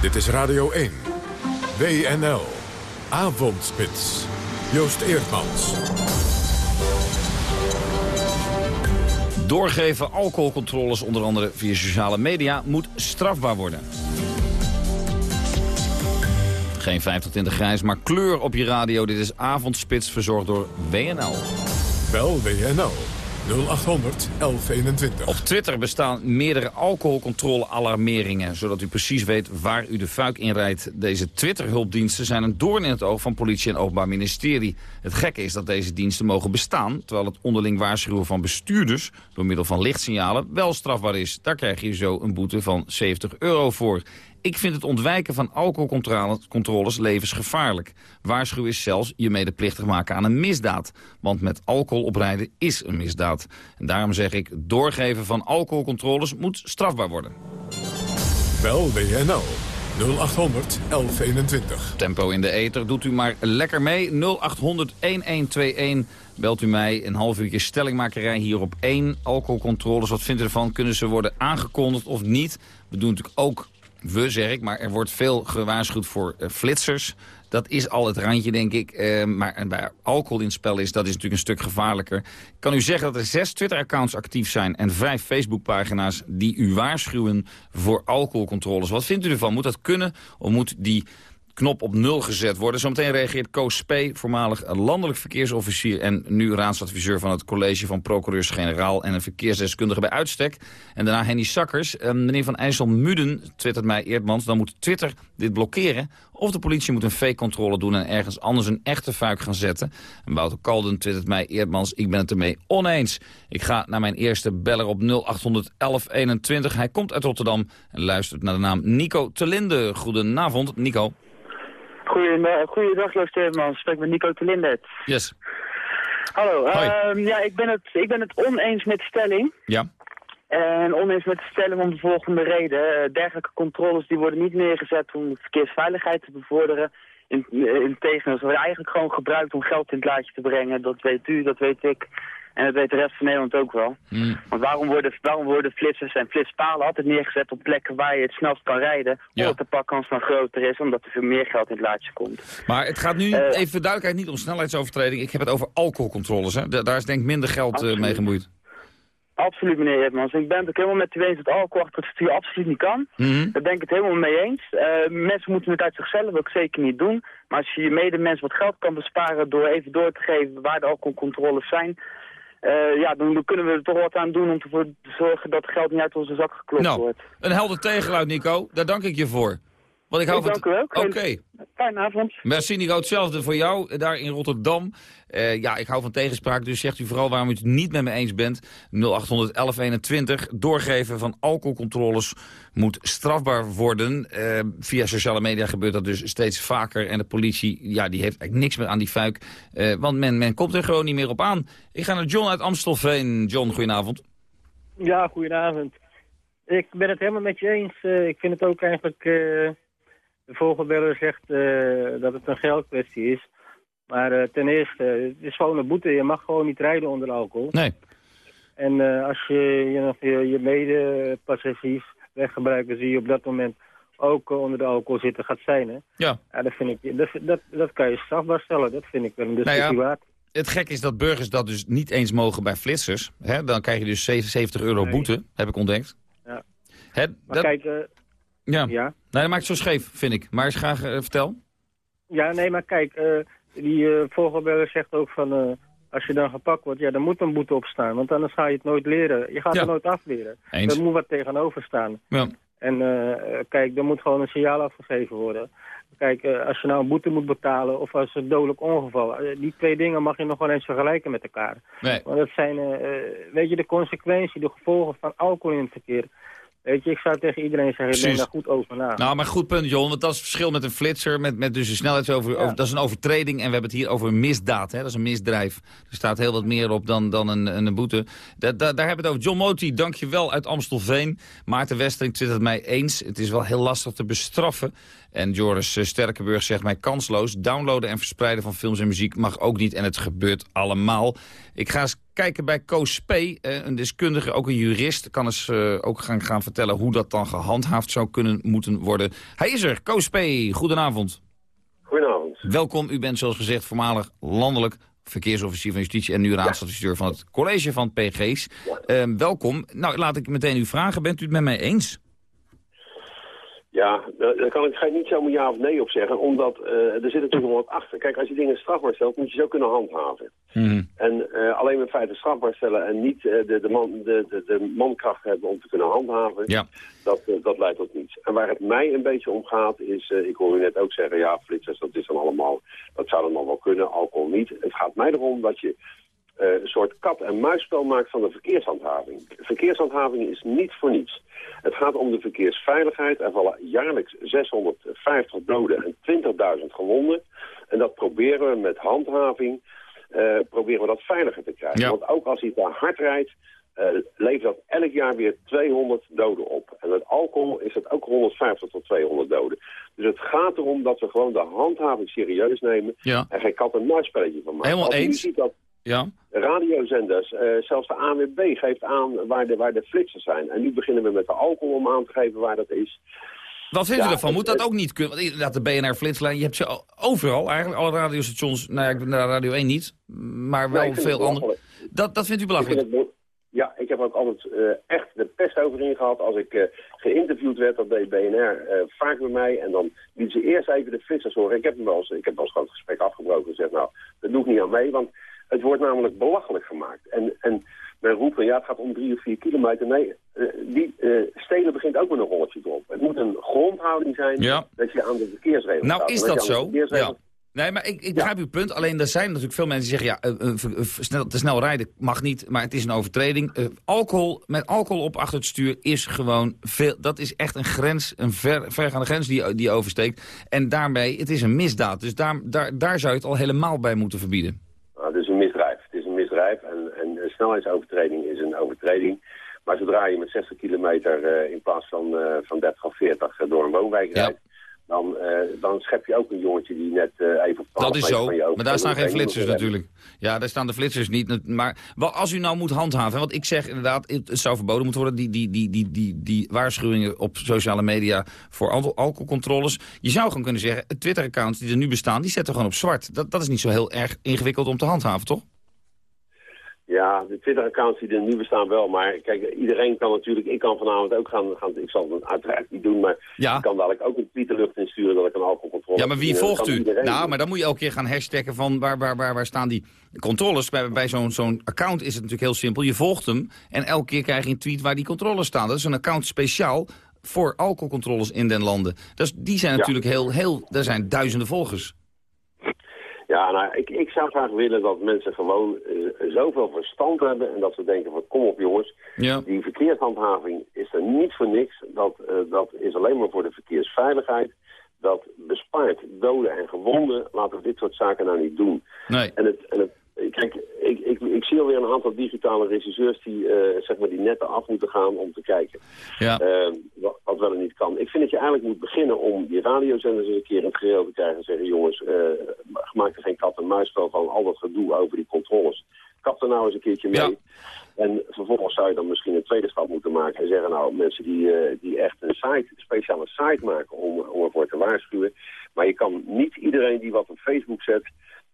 Dit is Radio 1. WNL. Avondspits. Joost Eerdmans. Doorgeven alcoholcontroles, onder andere via sociale media, moet strafbaar worden. Geen 25 grijs, maar kleur op je radio. Dit is Avondspits, verzorgd door WNL. Wel WNL. 0800 1121. Op Twitter bestaan meerdere alcoholcontrole-alarmeringen... zodat u precies weet waar u de fuik in rijdt. Deze Twitter-hulpdiensten zijn een doorn in het oog van politie en openbaar ministerie. Het gekke is dat deze diensten mogen bestaan... terwijl het onderling waarschuwen van bestuurders... door middel van lichtsignalen wel strafbaar is. Daar krijg je zo een boete van 70 euro voor. Ik vind het ontwijken van alcoholcontroles levensgevaarlijk. Waarschuwen is zelfs je medeplichtig maken aan een misdaad. Want met alcohol oprijden is een misdaad. En daarom zeg ik, doorgeven van alcoholcontroles moet strafbaar worden. Bel WNL 0800 1121. Tempo in de ether, doet u maar lekker mee. 0800 1121. Belt u mij een half uurtje stellingmakerij hier op 1. Alcoholcontroles, wat vindt u ervan? Kunnen ze worden aangekondigd of niet? We doen natuurlijk ook we zeg ik, maar er wordt veel gewaarschuwd voor uh, flitsers. Dat is al het randje, denk ik. Uh, maar bij alcohol in het spel is, dat is natuurlijk een stuk gevaarlijker. Ik kan u zeggen dat er zes Twitter-accounts actief zijn... en vijf Facebook-pagina's die u waarschuwen voor alcoholcontroles. Wat vindt u ervan? Moet dat kunnen? Of moet die knop op nul gezet worden. Zometeen reageert Koos Spee, voormalig landelijk verkeersofficier... en nu raadsadviseur van het college van procureurs-generaal... en een verkeersdeskundige bij uitstek. En daarna Henny Sakkers. Uh, meneer Van IJssel-Muden twittert mij Eerdmans... dan moet Twitter dit blokkeren of de politie moet een fake-controle doen... en ergens anders een echte fuik gaan zetten. En Wouter Kalden twittert mij Eerdmans, ik ben het ermee oneens. Ik ga naar mijn eerste beller op 081121. Hij komt uit Rotterdam en luistert naar de naam Nico Telinde. Goedenavond, Nico. Goeiedag, Joost Eerdmans. Ik spreek met Nico Telinde. Yes. Hallo, uh, ja, ik ben, het, ik ben het oneens met de stelling. Ja. En oneens met de stelling om de volgende reden. Uh, dergelijke controles die worden niet neergezet om de verkeersveiligheid te bevorderen. In, in tegendeel, ze worden eigenlijk gewoon gebruikt om geld in het laadje te brengen. Dat weet u, dat weet ik. En dat weet de rest van Nederland ook wel. Mm. Want waarom worden, waarom worden flitsers en flitspalen altijd neergezet op plekken waar je het snelst kan rijden? Ja. Omdat de pakkans dan groter is, omdat er veel meer geld in het laadje komt. Maar het gaat nu Eh, even voor duidelijkheid niet om snelheidsovertreding. Ik heb het over alcoholcontroles. Hè? Da- daar is denk ik minder geld eh, mee gemoeid. Absoluut, meneer Edmans. Ik ben het ook helemaal met u eens dat alcohol achter het stuur absoluut niet kan. Mhm. Daar ben ik het helemaal mee eens. Eh, mensen moeten het uit zichzelf ook zeker niet doen. Maar als je je medemens wat geld kan besparen door even door te geven waar de alcoholcontroles zijn... eh, ja, dan, dan kunnen we er toch wat aan doen om ervoor te zorgen dat het geld niet uit onze zak geklopt Nou, wordt. een helder tegenluid, Nico. Daar dank ik je voor. Want ik hou van... dank u ook. Oké. Fijne avond. Merci Nico, hetzelfde voor jou eh, daar in Rotterdam. Eh, ja, ik hou van tegenspraak, dus zegt u vooral waarom u het niet met me eens bent. 081121, doorgeven van alcoholcontroles moet strafbaar worden. Eh, via sociale media gebeurt dat dus steeds vaker. En de politie, ja, die heeft eigenlijk niks meer aan die fuik. Eh, want men, men komt er gewoon niet meer op aan. Ik ga naar John uit Amstelveen. John, goedenavond. Ja, goedenavond. Ik ben het helemaal met je eens. Ik vind het ook eigenlijk... de voorbeller zegt eh, dat het een geldkwestie is. Maar eh, ten eerste, het is gewoon een boete. Je mag gewoon niet rijden onder alcohol. Nee. En eh, als je je, nog je, je medepassagiers weggebruiken, zie je op dat moment ook onder de alcohol zitten, gaat zijn. Hè? Ja. ja dat, vind ik, dat, dat, dat kan je strafbaar stellen. Dat vind ik wel een discussie Nou ja, waard. Het gek is dat burgers dat dus niet eens mogen bij flitsers. Hè? Dan krijg je dus 77 euro Nee. boete, heb ik ontdekt. Ja. Hè, Maar dat- kijk, ja. ja. Nee, dat maakt het zo scheef, vind ik. Maar eens graag eh, vertel. Ja, nee, maar kijk, eh, die voorbeller zegt ook van... als je dan gepakt wordt, ja, dan moet een boete op staan. Want anders ga je het nooit leren. Je gaat Ja. er nooit afleren. Eens. Er moet wat tegenover staan. Ja. En kijk, er moet gewoon een signaal afgegeven worden. Kijk, als je nou een boete moet betalen of als een dodelijk ongeval... die twee dingen mag je nog wel eens vergelijken met elkaar. Nee. Maar dat zijn, weet je, de consequentie, de gevolgen van alcohol in het verkeer. Weet je, ik zou tegen iedereen zeggen, denk Precies. daar goed over na. Nou, maar goed punt, John. Want dat is het verschil met een flitser. Met, met dus een snelheidsover... over- dat is een overtreding. En we hebben het hier over een misdaad. Hè? Dat is een misdrijf. Er staat heel wat meer op dan, dan een, een boete. Da, da- daar hebben we het over. John Moti, dank je wel uit Amstelveen. Maarten Westering zit het mij eens. Het is wel heel lastig te bestraffen. En Joris eh, Sterkenburg zegt mij kansloos. Downloaden en verspreiden van films en muziek mag ook niet. En het gebeurt allemaal. Ik ga eens kijken bij Koos P. eh, een deskundige, ook een jurist. Kan eens eh, ook gaan, gaan vertellen hoe dat dan gehandhaafd zou kunnen moeten worden. Hij is er. Koos P. Goedenavond. Goedenavond. Welkom. U bent zoals gezegd voormalig landelijk verkeersofficier van justitie... en nu raadsadviseur van het college van PG's. Ehm, welkom. Nou, laat ik meteen u vragen. Bent u het met mij eens? Ja, daar kan ik niet zomaar ja of nee op zeggen, omdat eh, er zit natuurlijk nog wat achter. Kijk, als je dingen strafbaar stelt, moet je ze ook kunnen handhaven. En eh, alleen met feiten strafbaar stellen en niet eh, de, de, man, de, de, de mankracht hebben om te kunnen handhaven, Ja. dat, dat leidt tot niets. En waar het mij een beetje om gaat is, ik hoor u net ook zeggen, ja, flitsers, dat is dan allemaal, dat zou dan nog wel kunnen, alcohol niet. Het gaat mij erom dat je eh, een soort kat-en-muisspel maakt van de verkeershandhaving. Verkeershandhaving is niet voor niets. Het gaat om de verkeersveiligheid. Er vallen jaarlijks 650 doden en 20.000 gewonden. En dat proberen we met handhaving eh, proberen we dat veiliger te krijgen. Want ook als hij daar hard rijdt, eh, levert dat elk jaar weer 200 doden op. En met alcohol is dat ook 150 tot 200 doden. Dus het gaat erom dat we gewoon de handhaving serieus nemen... Ja. en geen kat-en-muisspelletje van maken. Helemaal Als eens. ziet dat Ja. radiozenders, eh, zelfs de ANWB geeft aan waar de, waar de flitsers zijn. En nu beginnen we met de alcohol om aan te geven waar dat is. Wat vindt u Ja, ervan? Moet dat ook niet kunnen? Want inderdaad, de BNR-flitslijn, je hebt ze overal eigenlijk. Alle radiostations, nou ja, nou, Radio 1 niet, maar wel Nee, veel andere. Dat, dat vindt u Ik vind belachelijk? het be- ja, ik heb ook altijd eh, echt de pest over in gehad als ik eh, geïnterviewd werd, dat deed BNR vaak bij mij. En dan lieten ze eerst even de flitsers horen. Ik heb hem wel eens, ik heb wel eens gewoon het gesprek afgebroken en gezegd, nou, dat doe ik niet aan mee, want het wordt namelijk belachelijk gemaakt. En, en men roept, ja, het gaat om drie of vier kilometer. Nee, eh, die stelen begint ook met een rolletje erop. Het moet een grondhouding zijn Ja. dat je aan de verkeersregels Nou, is dat zo? Ja. Nee, maar ik, ik begrijp uw punt. Alleen er zijn natuurlijk veel mensen die zeggen... ja, eh, snel, te snel rijden mag niet, maar het is een overtreding. Alcohol, met alcohol op achter het stuur is gewoon veel... dat is echt een grens, een ver, vergaande grens die, die je oversteekt. En daarmee, het is een misdaad. Dus daar, daar, daar zou je het al helemaal bij moeten verbieden. Nou, het is een misdrijf. Het is een misdrijf en, en een snelheidsovertreding is een overtreding. Maar zodra je met 60 kilometer eh, in plaats van, eh, van 30 of 40 door een woonwijk rijdt... Dan, eh, dan schep je ook een jongetje die net eh, even op 12 Dat is zo, van je over- maar daar staan geen flitsers natuurlijk. Ja, daar staan de flitsers niet. Maar als u nou moet handhaven, want ik zeg inderdaad, het zou verboden moeten worden, die, die, die, die, die, die waarschuwingen op sociale media voor al- alcoholcontroles. Je zou gewoon kunnen zeggen, Twitter-accounts die er nu bestaan, die zetten gewoon op zwart. Dat, dat is niet zo heel erg ingewikkeld om te handhaven, toch? Ja, de Twitter-accounts die er nu bestaan wel. Maar kijk, iedereen kan natuurlijk... Ik kan vanavond ook gaan... gaan ik zal het uiteraard niet doen, maar Ja. ik kan dadelijk ook een tweet de lucht insturen dat ik een alcoholcontrole... Ja, maar wie volgt u? Nou, maar dan moet je elke keer gaan hashtaggen van waar, waar, waar, waar staan die controles. Bij, bij zo'n zo'n account is het natuurlijk heel simpel. Je volgt hem en elke keer krijg je een tweet waar die controles staan. Dat is een account speciaal voor alcoholcontroles in den landen. Dus die zijn Ja. natuurlijk heel, heel, er zijn duizenden volgers. Ja, nou, ik, ik zou graag willen dat mensen gewoon eh, zoveel verstand hebben... en dat ze denken van, kom op jongens, Ja. die verkeershandhaving is er niet voor niks. Dat, eh, dat is alleen maar voor de verkeersveiligheid. Dat bespaart doden en gewonden. Laten we dit soort zaken nou niet doen. Nee. En het, en het, kijk, ik, ik, ik zie alweer een aantal digitale regisseurs die, eh, zeg maar die netten af moeten gaan om te kijken Ja. eh, wat, wel en niet kan. Ik vind dat je eigenlijk moet beginnen om die radiozenders eens een keer in het geheel te krijgen en zeggen, jongens, eh maak er geen kat-en-muisspel van al dat gedoe over die controles. Kap er nou eens een keertje mee. En vervolgens zou je dan misschien een tweede stap moeten maken en zeggen, nou, mensen die, die echt een site, een speciale site maken om, om ervoor te waarschuwen. Maar je kan niet iedereen die wat op Facebook zet...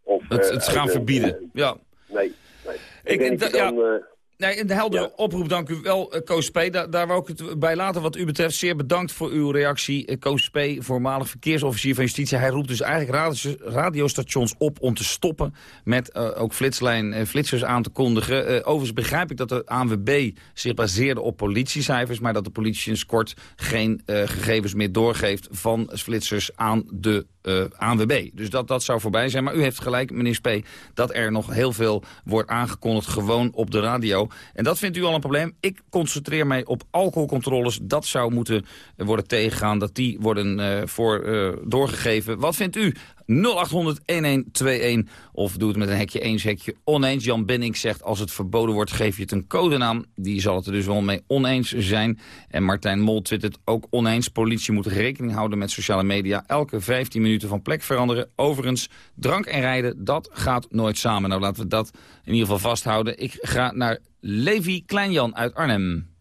Of, Het, eh, het gaan eh, verbieden. Ja. Nee, nee. Ik- Ik, denk ja. eh, Nee, een heldere oproep, dank u wel, eh, Koos P. Daar, daar wou ik het bij laten wat u betreft. Zeer bedankt voor uw reactie. Eh, Koos P., voormalig verkeersofficier van Justitie. Hij roept dus eigenlijk radio- radiostations op om te stoppen... met eh, ook flitslijn, eh, flitsers aan te kondigen. Eh, overigens begrijp ik dat de ANWB zich baseerde op politiecijfers... maar dat de politie sinds kort geen eh, gegevens meer doorgeeft... van flitsers aan de eh, ANWB. Dus dat, dat zou voorbij zijn. Maar u heeft gelijk, meneer Spee, dat er nog heel veel wordt aangekondigd... gewoon op de radio. En dat vindt u al een probleem. Ik concentreer mij op alcoholcontroles. Dat zou moeten worden tegengegaan, dat die worden eh, voor eh, doorgegeven. Wat vindt u? 0800-1121 of doe het met een hekje eens, hekje oneens. Jan Benning zegt, als het verboden wordt, geef je het een codenaam. Die zal het er dus wel mee oneens zijn. En Martijn Mol twittert ook oneens. Politie moet rekening houden met sociale media. Elke 15 minuten van plek veranderen. Overigens, drank en rijden, dat gaat nooit samen. Nou, laten we dat in ieder geval vasthouden. Ik ga naar Levi Kleinjan uit Arnhem.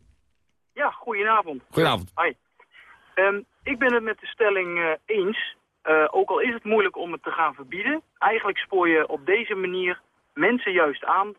Ja, goedenavond. Goedenavond. Hoi. Ehm, ik ben het met de stelling eh, eens. Eh, ook al is het moeilijk om het te gaan verbieden. Eigenlijk spoor je op deze manier mensen juist aan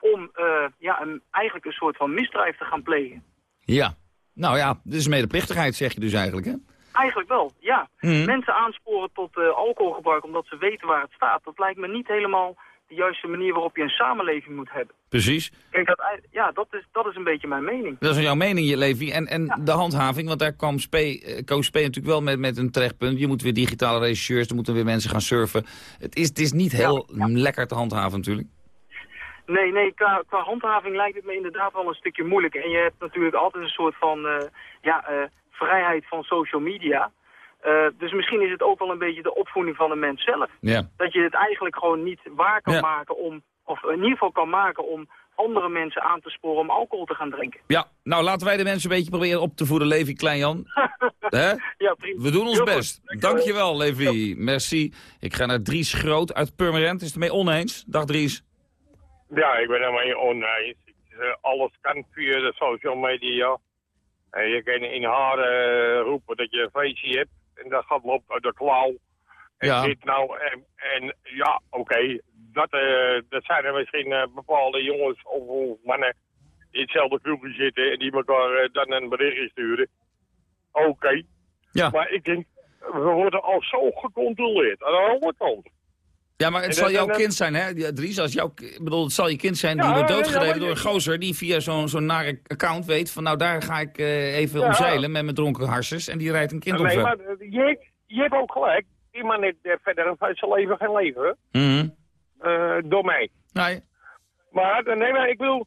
om eh, ja, een, eigenlijk een soort van misdrijf te gaan plegen. Ja. Nou ja, dit is medeplichtigheid, zeg je dus eigenlijk, hè? Eigenlijk wel, ja. Mhm. Mensen aansporen tot eh, alcoholgebruik omdat ze weten waar het staat. Dat lijkt me niet helemaal de juiste manier waarop je een samenleving moet hebben. Precies. Kijk, dat, ja, dat is, dat is een beetje mijn mening. Dat is jouw mening, je Levi. En, en de handhaving, want daar kwam Spee, eh, Spee natuurlijk wel met, met een terechtpunt. Je moet weer digitale regisseurs, er moeten weer mensen gaan surfen. Het is, het is niet heel lekker te handhaven natuurlijk. Nee, nee, qua, qua handhaving lijkt het me inderdaad wel een stukje moeilijker. En je hebt natuurlijk altijd een soort van eh, ja, eh, vrijheid van social media. Eh, dus misschien is het ook wel een beetje de opvoeding van de mens zelf. Ja. Dat je het eigenlijk gewoon niet waar kan Ja. maken om, of in ieder geval kan maken om andere mensen aan te sporen om alcohol te gaan drinken. Ja, nou laten wij de mensen een beetje proberen op te voeden, Levi Kleinjan. [LAUGHS] Hè? Ja, prima. We doen ons Heel goed. best. Dankjewel, Levi. Merci. Ik ga naar Dries Groot uit Purmerend. Is het ermee oneens? Dag Dries. Ja, ik ben ermee oneens. Eh, alles kan via de social media. En je kan in haar eh, roepen dat je een feestje hebt. En dat gaat loopt uit de klauw. En Ja. dit nou. En, en ja, oké. Dat, eh, dat zijn er misschien eh, bepaalde jongens of, mannen die in hetzelfde groepje zitten. En die elkaar eh, dan een berichtje sturen. oké. Ja. Maar ik denk, we worden al zo gecontroleerd. Aan alle kanten. Ja, maar het En zal jouw kind zijn, hè, Dries? Als jouw, ik bedoel, het zal je kind zijn die Ja, wordt doodgereden door een gozer... die via zo'n zo'n nare account weet van... nou, daar ga ik eh, even Ja. omzeilen met mijn dronken harsers... en die rijdt een kind nee, omver. maar eh, je, hebt- je hebt ook gelijk. Die man heeft eh, verder uit zijn leven geen leven. Mhm. door mij. Nee. Maar, nee, maar ik wil...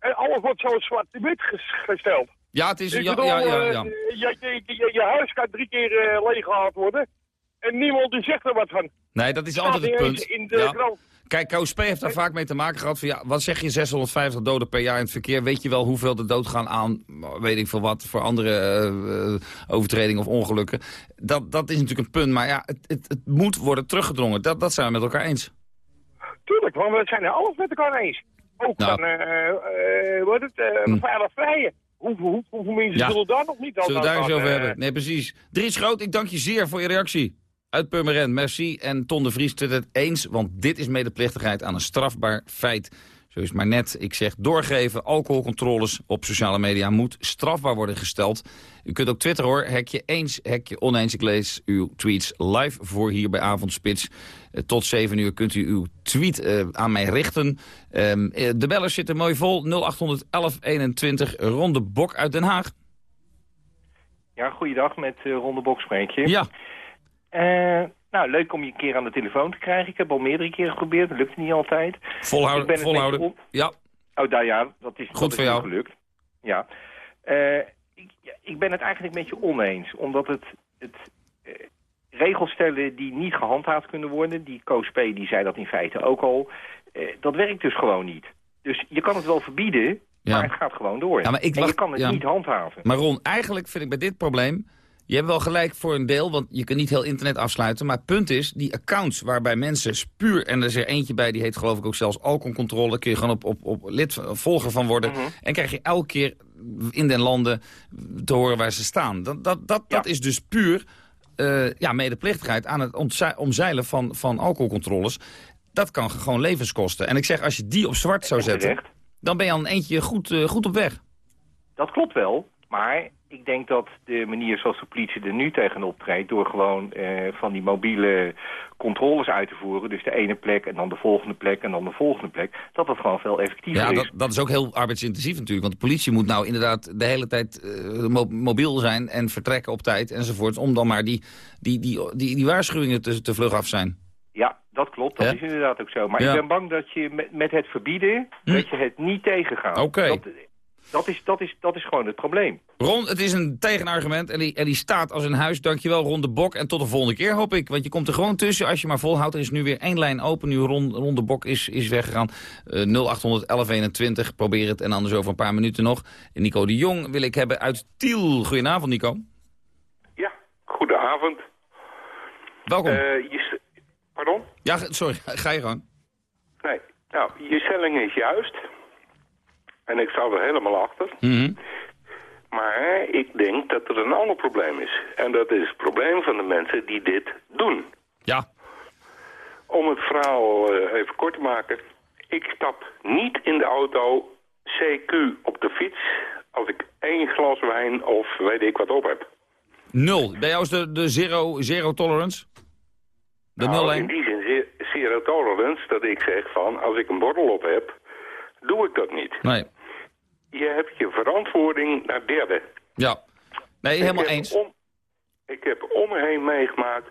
Alles wordt zo zwart-wit ges- gesteld. Ja, het is... Ik Ja, bedoel, ja, ja, ja. Je, je, je, je huis kan drie keer eh, leeggehaald worden. En niemand die zegt er wat van. Nee, dat is altijd het punt. eens in de Ja. krant. Kijk, KOSP heeft daar vaak mee te maken gehad van... ja, wat zeg je, 650 doden per jaar in het verkeer? Weet je wel hoeveel er doodgaan aan, weet ik veel wat... voor andere eh, eh, overtredingen of ongelukken? Dat, dat is natuurlijk een punt, maar ja, het, het, het moet worden teruggedrongen. Dat, dat zijn we met elkaar eens. Tuurlijk, want we zijn er alles met elkaar eens. Ook Nou. van, eh het, eh Hm. veilig vrijen. Hoeveel, hoeveel, hoeveel mensen Ja. zullen daar nog niet Zullen we daar eens aan, over hebben? Nee, precies. Dries Groot, ik dank je zeer voor je reactie. Uit Purmerend, merci. En Ton de Vries twittert het eens, want dit is medeplichtigheid aan een strafbaar feit. Zo is het maar net. Ik zeg doorgeven, alcoholcontroles op sociale media moet strafbaar worden gesteld. U kunt ook twitteren hoor, hekje eens, hekje oneens. Ik lees uw tweets live voor hier bij Avondspits. Eh, tot 7 uur kunt u uw tweet eh, aan mij richten. Ehm, eh, de bellers zitten mooi vol, 0800 1121. Ronde Bok uit Den Haag. Ja, goeiedag, met uh, Ronde Bok spreek je. Ja. Eh, nou, leuk om je een keer aan de telefoon te krijgen. Ik heb al meerdere keren geprobeerd, dat lukt niet altijd. Volhouden, volhouden. Ja. Oh, daar ja, dat is, Goed dat is voor nu jou. gelukt. Ja. Eh, ik, ik ben het eigenlijk met je oneens, omdat het, het eh, regels stellen die niet gehandhaafd kunnen worden, die COSP die zei dat in feite ook al, eh, dat werkt dus gewoon niet. Dus je kan het wel verbieden, Ja. maar het gaat gewoon door. Ja, maar ik en je kan het ja. niet handhaven. Maar Ron, eigenlijk vind ik bij dit probleem... Je hebt wel gelijk voor een deel, want je kunt niet heel internet afsluiten. Maar het punt is, die accounts waarbij mensen spuur... en er is er eentje bij, die heet geloof ik ook zelfs alcoholcontrole... kun je gewoon op, op, op lid, volger van worden. Mhm. En krijg je elke keer in den landen te horen waar ze staan. Dat, dat, dat, dat is dus puur eh, ja, medeplichtigheid aan het omzeilen van, van alcoholcontroles. Dat kan gewoon levens kosten. En ik zeg, als je die op zwart zou zetten... dan ben je al een eentje goed, eh, goed op weg. Dat klopt wel, maar ik denk dat de manier zoals de politie er nu tegen optreedt... door gewoon eh, van die mobiele controles uit te voeren... dus de ene plek en dan de volgende plek en dan de volgende plek... dat dat gewoon veel effectiever Ja, is. dat, dat is ook heel arbeidsintensief natuurlijk. Want de politie moet nou inderdaad de hele tijd eh, mo- mobiel zijn... en vertrekken op tijd enzovoort... om dan maar die, die, die, die, die waarschuwingen te, te vlug af zijn. Ja, dat klopt. Dat Ja? is inderdaad ook zo. Maar Ja. ik ben bang dat je met, met het verbieden... Hm. dat je het niet tegengaat. Oké. Dat, is, dat, is, dat is gewoon het probleem. Ron, het is een tegenargument en die, en die staat als een huis. Dankjewel, Ron de Bok. En tot de volgende keer, hoop ik. Want je komt er gewoon tussen als je maar volhoudt. Er is nu weer één lijn open. Nu Ron, Ron de Bok is, is weggegaan. Eh 0800 1121. Probeer het en anders over een paar minuten nog. Nico de Jong wil ik hebben uit Tiel. Goedenavond, Nico. Goedenavond. Welkom. Eh, je, pardon? Ja, sorry. [LAUGHS] Ga je gewoon. Nee. Nou, je stelling is juist. En ik sta er helemaal achter. Mhm. Maar ik denk dat er een ander probleem is. En dat is het probleem van de mensen die dit doen. Ja. Om het verhaal eh, even kort te maken. Ik stap niet in de auto CQ op de fiets als ik één glas wijn of weet ik wat op heb. Nul. Bij jou is de, de zero, zero tolerance? De Nou, nul in die zin ze- zero tolerance dat ik zeg van als ik een borrel op heb, doe ik dat niet. Nee. Je hebt je verantwoording naar derden. Ja. Nee, helemaal ik eens. Om, ik heb om me heen meegemaakt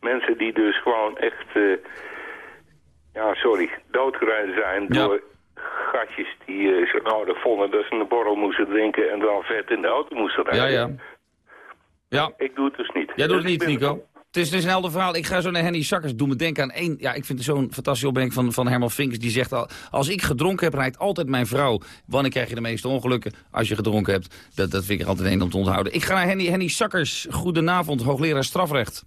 mensen die dus gewoon echt, eh, ja sorry, doodgereden zijn door gastjes die zo nodig vonden dat ze een borrel moesten drinken en dan vet in de auto moesten Ja, rijden. ja. Ja. Ik doe het dus niet. Jij doet het Dus niet, Nico. Het is, is een helder verhaal. Ik ga zo naar Henny Sakkers. Doe me denken aan één... Ja, ik vind het zo'n fantastische opmerking van, van Herman Vinkers. Die zegt al, als ik gedronken heb, rijdt altijd mijn vrouw. Wanneer krijg je de meeste ongelukken? Als je gedronken hebt. Dat, dat vind ik altijd een om te onthouden. Ik ga naar Henny, Henny Sakkers. Goedenavond, hoogleraar strafrecht.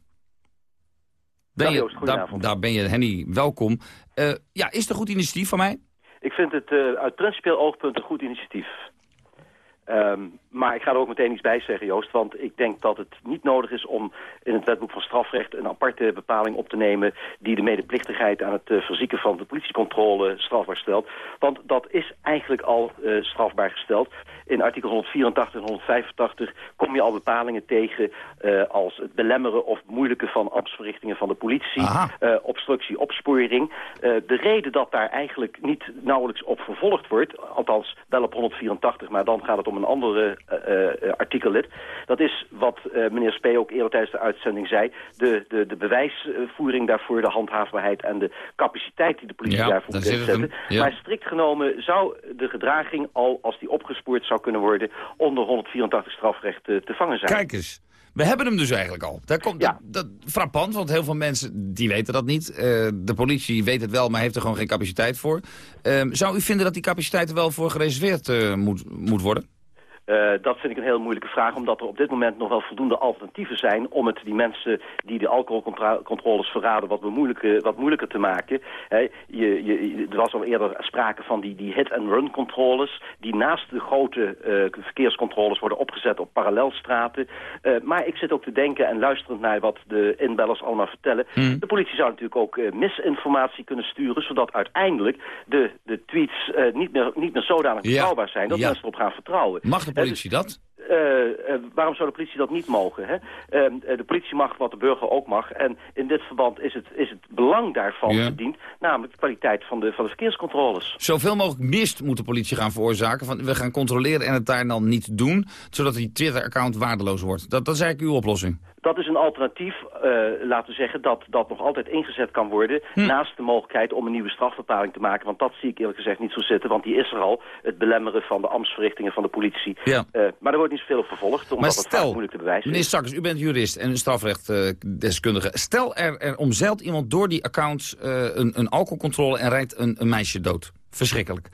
Ben je, daar, daar ben je, Henny. Welkom. Eh, ja, is het een goed initiatief van mij? Ik vind het eh, uit principieel oogpunt een goed initiatief. Ehm, maar ik ga er ook meteen iets bij zeggen, Joost. Want ik denk dat het niet nodig is om in het wetboek van strafrecht... een aparte bepaling op te nemen... die de medeplichtigheid aan het uh, verzieken van de politiecontrole strafbaar stelt. Want dat is eigenlijk al uh, strafbaar gesteld. In artikel 184 en 185 kom je al bepalingen tegen... Uh, als het belemmeren of moeilijke van ambtsverrichtingen van de politie... obstructie, opsporing. de reden dat daar eigenlijk niet nauwelijks op vervolgd wordt... althans wel op 184, maar dan gaat het om een andere uh, artikellid. Dat is wat uh, meneer Spee ook eerder tijdens de uitzending zei. De, de, de bewijsvoering daarvoor, de handhaafbaarheid en de capaciteit die de politie ja, daarvoor moet inzetten. Ja. Maar strikt genomen zou de gedraging al, als die opgespoord zou kunnen worden, onder 184 strafrecht te vangen zijn. Kijk eens. We hebben hem dus eigenlijk al. Daar komt, ja. dat, dat, frappant, want heel veel mensen die weten dat niet. Uh, de politie weet het wel, maar heeft er gewoon geen capaciteit voor. Uh, zou u vinden dat die capaciteit er wel voor gereserveerd uh, moet, moet worden? Uh, dat vind ik een heel moeilijke vraag, omdat er op dit moment nog wel voldoende alternatieven zijn om het die mensen die de alcoholcontroles verraden wat, moeilijker, wat moeilijker te maken. He, je, je, er was al eerder sprake van die, die hit-and-run controles, die naast de grote uh, verkeerscontroles worden opgezet op parallelstraten. Uh, maar ik zit ook te denken en luisterend naar wat de inbellers allemaal vertellen. Hmm. De politie zou natuurlijk ook misinformatie kunnen sturen, zodat uiteindelijk de, de tweets niet, meer, niet meer zodanig betrouwbaar zijn dat ja. mensen erop gaan vertrouwen. Mag de politie dat? Uh, uh, waarom zou de politie dat niet mogen? Hè? Uh, de politie mag wat de burger ook mag. En in dit verband is het, is het belang daarvan Ja. verdiend... namelijk de kwaliteit van de, van de verkeerscontroles. Zoveel mogelijk mist moet de politie gaan veroorzaken. Van, we gaan controleren en het daar dan niet doen. Zodat die Twitter-account waardeloos wordt. Dat, dat is eigenlijk uw oplossing. Dat is een alternatief, uh, laten we zeggen, dat, dat nog altijd ingezet kan worden... Hm. naast de mogelijkheid om een nieuwe strafbepaling te maken. Want dat zie ik eerlijk gezegd niet zo zitten, want die is er al. Het belemmeren van de ambtsverrichtingen van de politie. Ja. Uh, maar er wordt niet zoveel op vervolgd, omdat stel, moeilijk te bewijzen meneer is. Stakkers, u bent jurist en een strafrechtdeskundige. Stel, er, er omzeilt iemand door die accounts uh, een, een alcoholcontrole en rijdt een, een meisje dood. Verschrikkelijk.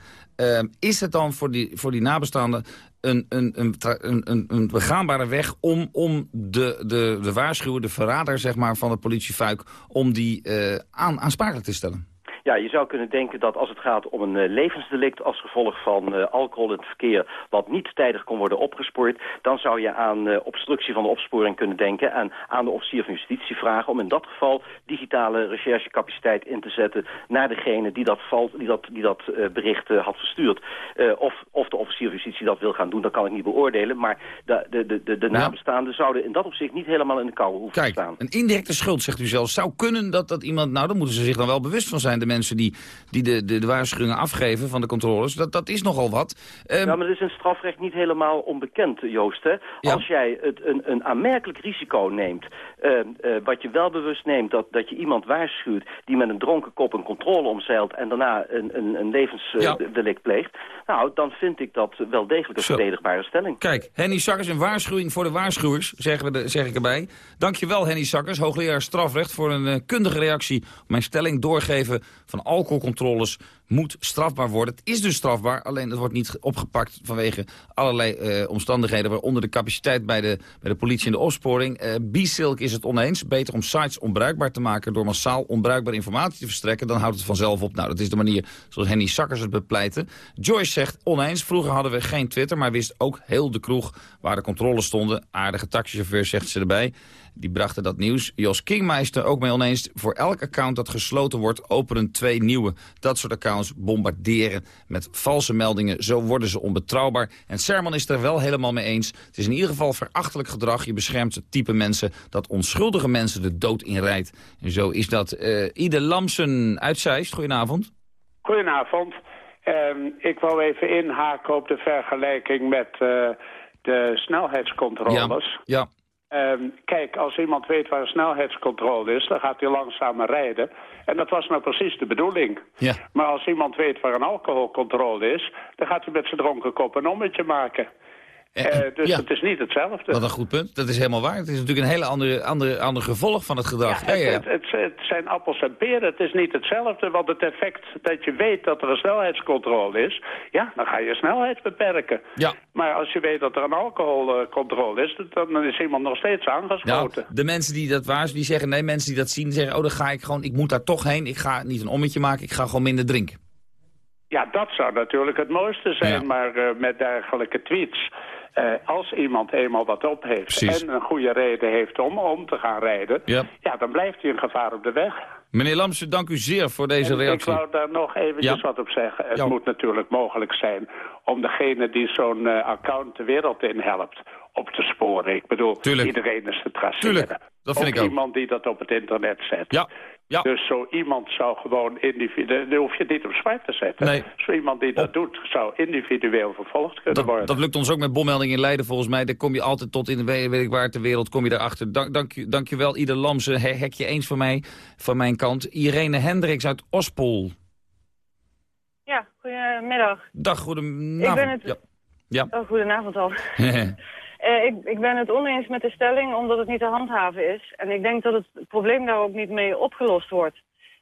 Is het dan voor die, voor die nabestaanden een, een, een, een, een, begaanbare weg om, om de, de, de waarschuwer, de verrader zeg maar, van het politiefuik, om die uh, aan, aansprakelijk te stellen? Ja, je zou kunnen denken dat als het gaat om een uh, levensdelict als gevolg van uh, alcohol in het verkeer, wat niet tijdig kon worden opgespoord, dan zou je aan uh, obstructie van de opsporing kunnen denken en aan de officier van justitie vragen om in dat geval digitale recherchecapaciteit in te zetten naar degene die dat, die dat, die dat bericht had verstuurd. of, of de officier van justitie dat wil gaan doen, dat kan ik niet beoordelen, maar de, de, de, de, de nabestaanden zouden in dat opzicht niet helemaal in de kou hoeven Kijk, te staan. een indirecte schuld, zegt u zelf, zou kunnen dat, dat iemand, nou dan moeten ze zich dan wel bewust van zijn, de mensen die, die de, de, de waarschuwingen afgeven van de controles. Dat, dat is nogal wat. Um, ja, maar dat is in strafrecht niet helemaal onbekend, Joost. Hè? Ja. Als jij het, een, een aanmerkelijk risico neemt, uh, uh, wat je wel bewust neemt, dat, dat je iemand waarschuwt die met een dronken kop een controle omzeilt en daarna een, een, een levensdelict ja. pleegt, nou, dan vind ik dat wel degelijk een Zo. verdedigbare stelling. Kijk, Henny Sakkers, een waarschuwing voor de waarschuwers, zeggen we de, zeg ik erbij. Dankjewel, Henny Sakkers, hoogleraar strafrecht, voor een uh, kundige reactie op mijn stelling doorgeven van alcoholcontroles moet strafbaar worden. Het is dus strafbaar, alleen het wordt niet opgepakt vanwege allerlei uh, omstandigheden, waaronder de capaciteit bij de, bij de politie en de opsporing. Uh, B-Silk is het oneens. Beter om sites onbruikbaar te maken door massaal onbruikbare informatie te verstrekken, dan houdt het vanzelf op. Nou, dat is de manier zoals Henny Sakkers het bepleiten. Joyce zegt oneens. Vroeger hadden we geen Twitter, maar wist ook heel de kroeg waar de controles stonden. Aardige taxichauffeur, zegt ze erbij. Die brachten dat nieuws. Jos Kingmeister ook mee oneens. Voor elk account dat gesloten wordt, openen twee nieuwe. Dat soort accounts bombarderen met valse meldingen. Zo worden ze onbetrouwbaar. En Sermon is er wel helemaal mee eens. Het is in ieder geval verachtelijk gedrag. Je beschermt het type mensen dat onschuldige mensen de dood inrijdt. En zo is dat. Uh, Ide Lamsen uit Zeist, goedenavond. Goedenavond. Um, ik wou even inhaken op de vergelijking met uh, de snelheidscontroles. Ja, ja. Um, kijk, als iemand weet waar een snelheidscontrole is, dan gaat hij langzamer rijden. En dat was nou precies de bedoeling. Ja. Maar als iemand weet waar een alcoholcontrole is, dan gaat hij met zijn dronken kop een ommetje maken. Uh, dus ja. het is niet hetzelfde. Wat een goed punt. Dat is helemaal waar. Het is natuurlijk een hele andere, andere, andere gevolg van het gedrag. Ja, het, het, het, het, zijn appels en peren. Het is niet hetzelfde. Want het effect dat je weet dat er een snelheidscontrole is... ja, dan ga je snelheid beperken. Ja. Maar als je weet dat er een alcoholcontrole is... dan is iemand nog steeds aangesloten. Nou, de mensen die dat waarschuwen, die zeggen... nee, mensen die dat zien, zeggen... oh, dan ga ik gewoon... ik moet daar toch heen. Ik ga niet een ommetje maken. Ik ga gewoon minder drinken. Ja, dat zou natuurlijk het mooiste zijn, maar eh, met dergelijke tweets... eh, als iemand eenmaal wat op heeft Precies. en een goede reden heeft om om te gaan rijden... Ja. ja, dan blijft hij een gevaar op de weg. Meneer Lamsen, dank u zeer voor deze En ik reactie. wou daar nog eventjes Ja. wat op zeggen. Het Ja. moet natuurlijk mogelijk zijn om degene die zo'n eh, account de wereld in helpt op te sporen. Ik bedoel, Tuurlijk. iedereen is te traceren. Tuurlijk, dat vind ik ook. iemand die dat op het internet zet. Ja. Ja. Dus zo iemand zou gewoon individueel... Dan hoef je het niet op zwart te zetten. Nee. Zo iemand die dat doet, zou individueel vervolgd kunnen Dat, worden. dat lukt ons ook met bommeldingen in Leiden volgens mij. Daar kom je altijd tot in de weet weet ik waar ter wereld kom je daarachter. Dank, dank, je- dank je wel, Ieder Lamse. He- Hek je eens van mij, van mijn kant. Irene Hendricks uit Ospol. Ja, goedemiddag. Dag, goedenavond. Ik ben het- Ja. ja. Oh, goedenavond al. [LAUGHS] Eh, ik, ik ben het oneens met de stelling omdat het niet te handhaven is. En ik denk dat het probleem daar ook niet mee opgelost wordt.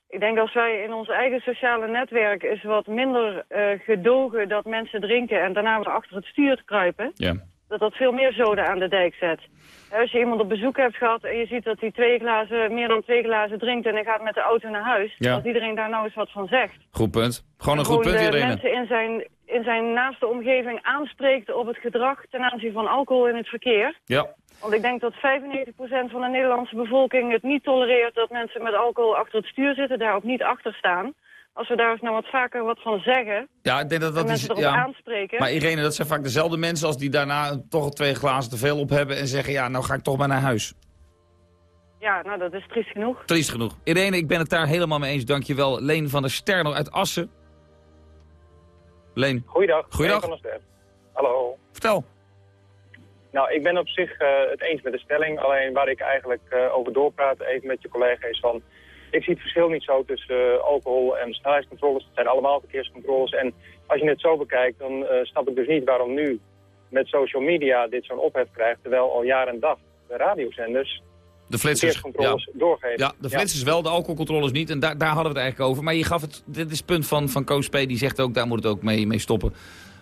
Ik denk als wij in ons eigen sociale netwerk eens wat minder eh, gedogen dat mensen drinken en daarna weer achter het stuur kruipen, Ja. Dat dat veel meer zoden aan de dijk zet. Als je iemand op bezoek hebt gehad en je ziet dat hij twee glazen, meer dan twee glazen drinkt en hij gaat met de auto naar huis, Ja. als iedereen daar nou eens wat van zegt. Goed punt. Gewoon een En goed punt, de Irene. mensen in zijn, in zijn naaste omgeving aanspreekt op het gedrag ten aanzien van alcohol in het verkeer. Ja. Want ik denk dat 95% van de Nederlandse bevolking het niet tolereert dat mensen met alcohol achter het stuur zitten, daar ook niet achter staan. Als we daar eens nou wat vaker wat van zeggen Ja, ik denk dat dat is... erop Ja. aanspreken. Maar Irene, dat zijn vaak dezelfde mensen als die daarna toch twee glazen te veel op hebben... en zeggen, ja, nou ga ik toch maar naar huis. Ja, nou dat is triest genoeg. Triest genoeg. Irene, ik ben het daar helemaal mee eens. Dankjewel. Leen van der Sterno uit Assen. Leen. Goeiedag. Goeiedag. Leen van der. Hallo. Vertel. Nou, ik ben op zich eh, het eens met de stelling. Alleen waar ik eigenlijk eh, over doorpraat even met je collega is van... Ik zie het verschil niet zo tussen eh, alcohol en snelheidscontroles. Het zijn allemaal verkeerscontroles. En als je het zo bekijkt, dan eh, snap ik dus niet waarom nu met social media dit zo'n ophef krijgt. Terwijl al jaar en dag de radiozenders De flitsers. Ja. verkeerscontroles doorgeven. ja, de flitsers wel, de alcoholcontroles niet. En daar, daar hadden we het eigenlijk over. Maar je gaf het, dit is het punt van, van P. Die zegt ook, daar moet het ook mee, mee stoppen.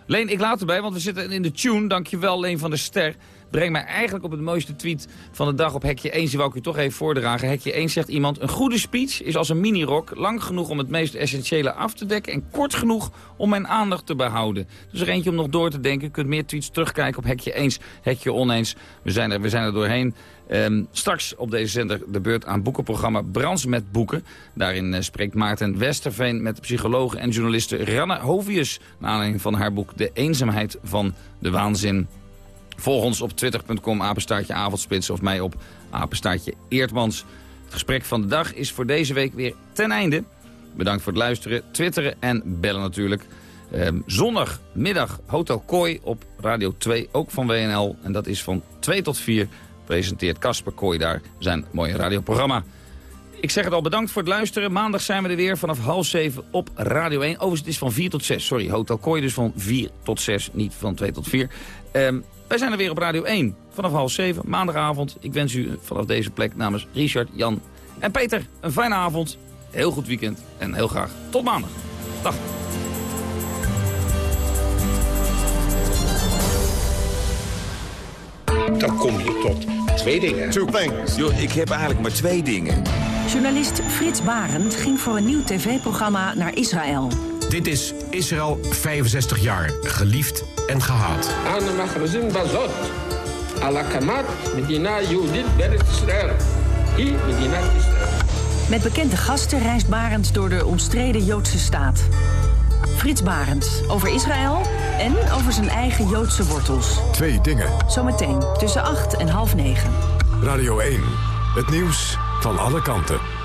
Leen, ik laat erbij, want we zitten in de tune. Dankjewel, Leen van der Ster. Breng mij eigenlijk op het mooiste tweet van de dag op Hekje 1. Die wou ik u toch even voordragen. Hekje 1 zegt iemand... Een goede speech is als een minirok. Lang genoeg om het meest essentiële af te dekken... en kort genoeg om mijn aandacht te behouden. Dus er eentje om nog door te denken. U kunt meer tweets terugkijken op Hekje Eens, Hekje Oneens. We zijn er, we zijn er doorheen. Ehm, straks op deze zender de beurt aan boekenprogramma Brans met Boeken. Daarin eh, spreekt Maarten Westerveen met psycholoog en journaliste Ranne Hovius... naar aanleiding van haar boek De eenzaamheid van de waanzin. Volg ons op twitter.com, apenstaartje avondspits of mij op apenstaartje Eertmans. Het gesprek van de dag is voor deze week weer ten einde. Bedankt voor het luisteren, twitteren en bellen natuurlijk. Ehm, zondagmiddag Hotel Kooi op Radio 2, ook van WNL. En dat is van 2 tot 4. Presenteert Casper Kooi daar zijn mooie radioprogramma. Ik zeg het al, bedankt voor het luisteren. Maandag zijn we er weer vanaf half 7 op Radio 1. Overigens, het is van 4 tot 6. Sorry, Hotel Kooi dus van 4 tot 6, niet van 2 tot 4. Ehm, wij zijn er weer op Radio 1 vanaf half 7, maandagavond. Ik wens u vanaf deze plek namens Richard, Jan en Peter een fijne avond. Heel goed weekend en heel graag tot maandag. Dag. Dan kom je tot twee dingen. Two things. Yo, ik heb eigenlijk maar twee dingen. Journalist Frits Barend ging voor een nieuw tv-programma naar Israël. Dit is Israël 65 jaar, geliefd en gehaat. Met bekende gasten reist Barend door de omstreden Joodse staat. Frits Barend over Israël en over zijn eigen Joodse wortels. Twee dingen. Zometeen tussen 8 en half 9. Radio 1. Het nieuws van alle kanten.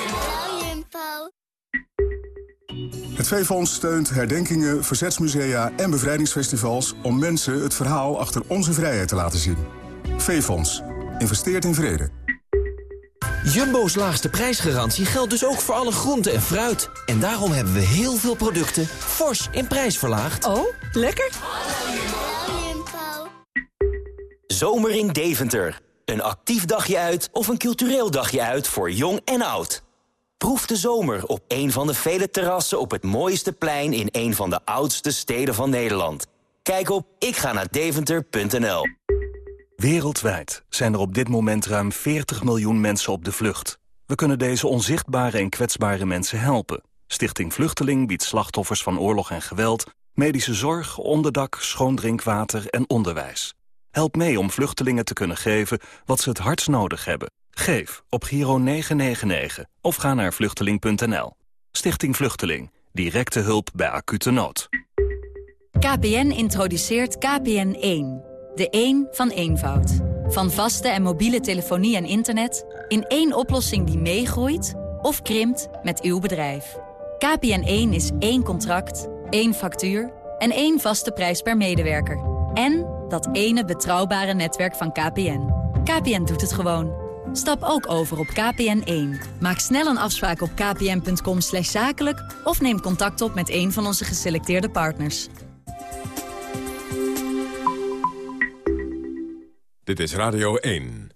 Het V-Fonds steunt herdenkingen, verzetsmusea en bevrijdingsfestivals... om mensen het verhaal achter onze vrijheid te laten zien. V-Fonds. Investeert in vrede. Jumbo's laagste prijsgarantie geldt dus ook voor alle groenten en fruit. En daarom hebben we heel veel producten fors in prijs verlaagd. Oh, lekker. Zomer in Deventer. Een actief dagje uit of een cultureel dagje uit voor jong en oud. Proef de zomer op een van de vele terrassen op het mooiste plein... in een van de oudste steden van Nederland. Kijk op ikga-naar-deventer.nl. Wereldwijd zijn er op dit moment ruim 40 miljoen mensen op de vlucht. We kunnen deze onzichtbare en kwetsbare mensen helpen. Stichting Vluchteling biedt slachtoffers van oorlog en geweld... medische zorg, onderdak, schoon drinkwater en onderwijs. Help mee om vluchtelingen te kunnen geven wat ze het hardst nodig hebben. Geef op Giro 999 of ga naar vluchteling.nl. Stichting Vluchteling. Directe hulp bij acute nood. KPN introduceert KPN1. De 1 van eenvoud. Van vaste en mobiele telefonie en internet... in één oplossing die meegroeit of krimpt met uw bedrijf. KPN1 is één contract, één factuur en één vaste prijs per medewerker. En dat ene betrouwbare netwerk van KPN. KPN doet het gewoon. Stap ook over op KPN1. Maak snel een afspraak op kpn.com zakelijk... of neem contact op met een van onze geselecteerde partners. Dit is Radio 1.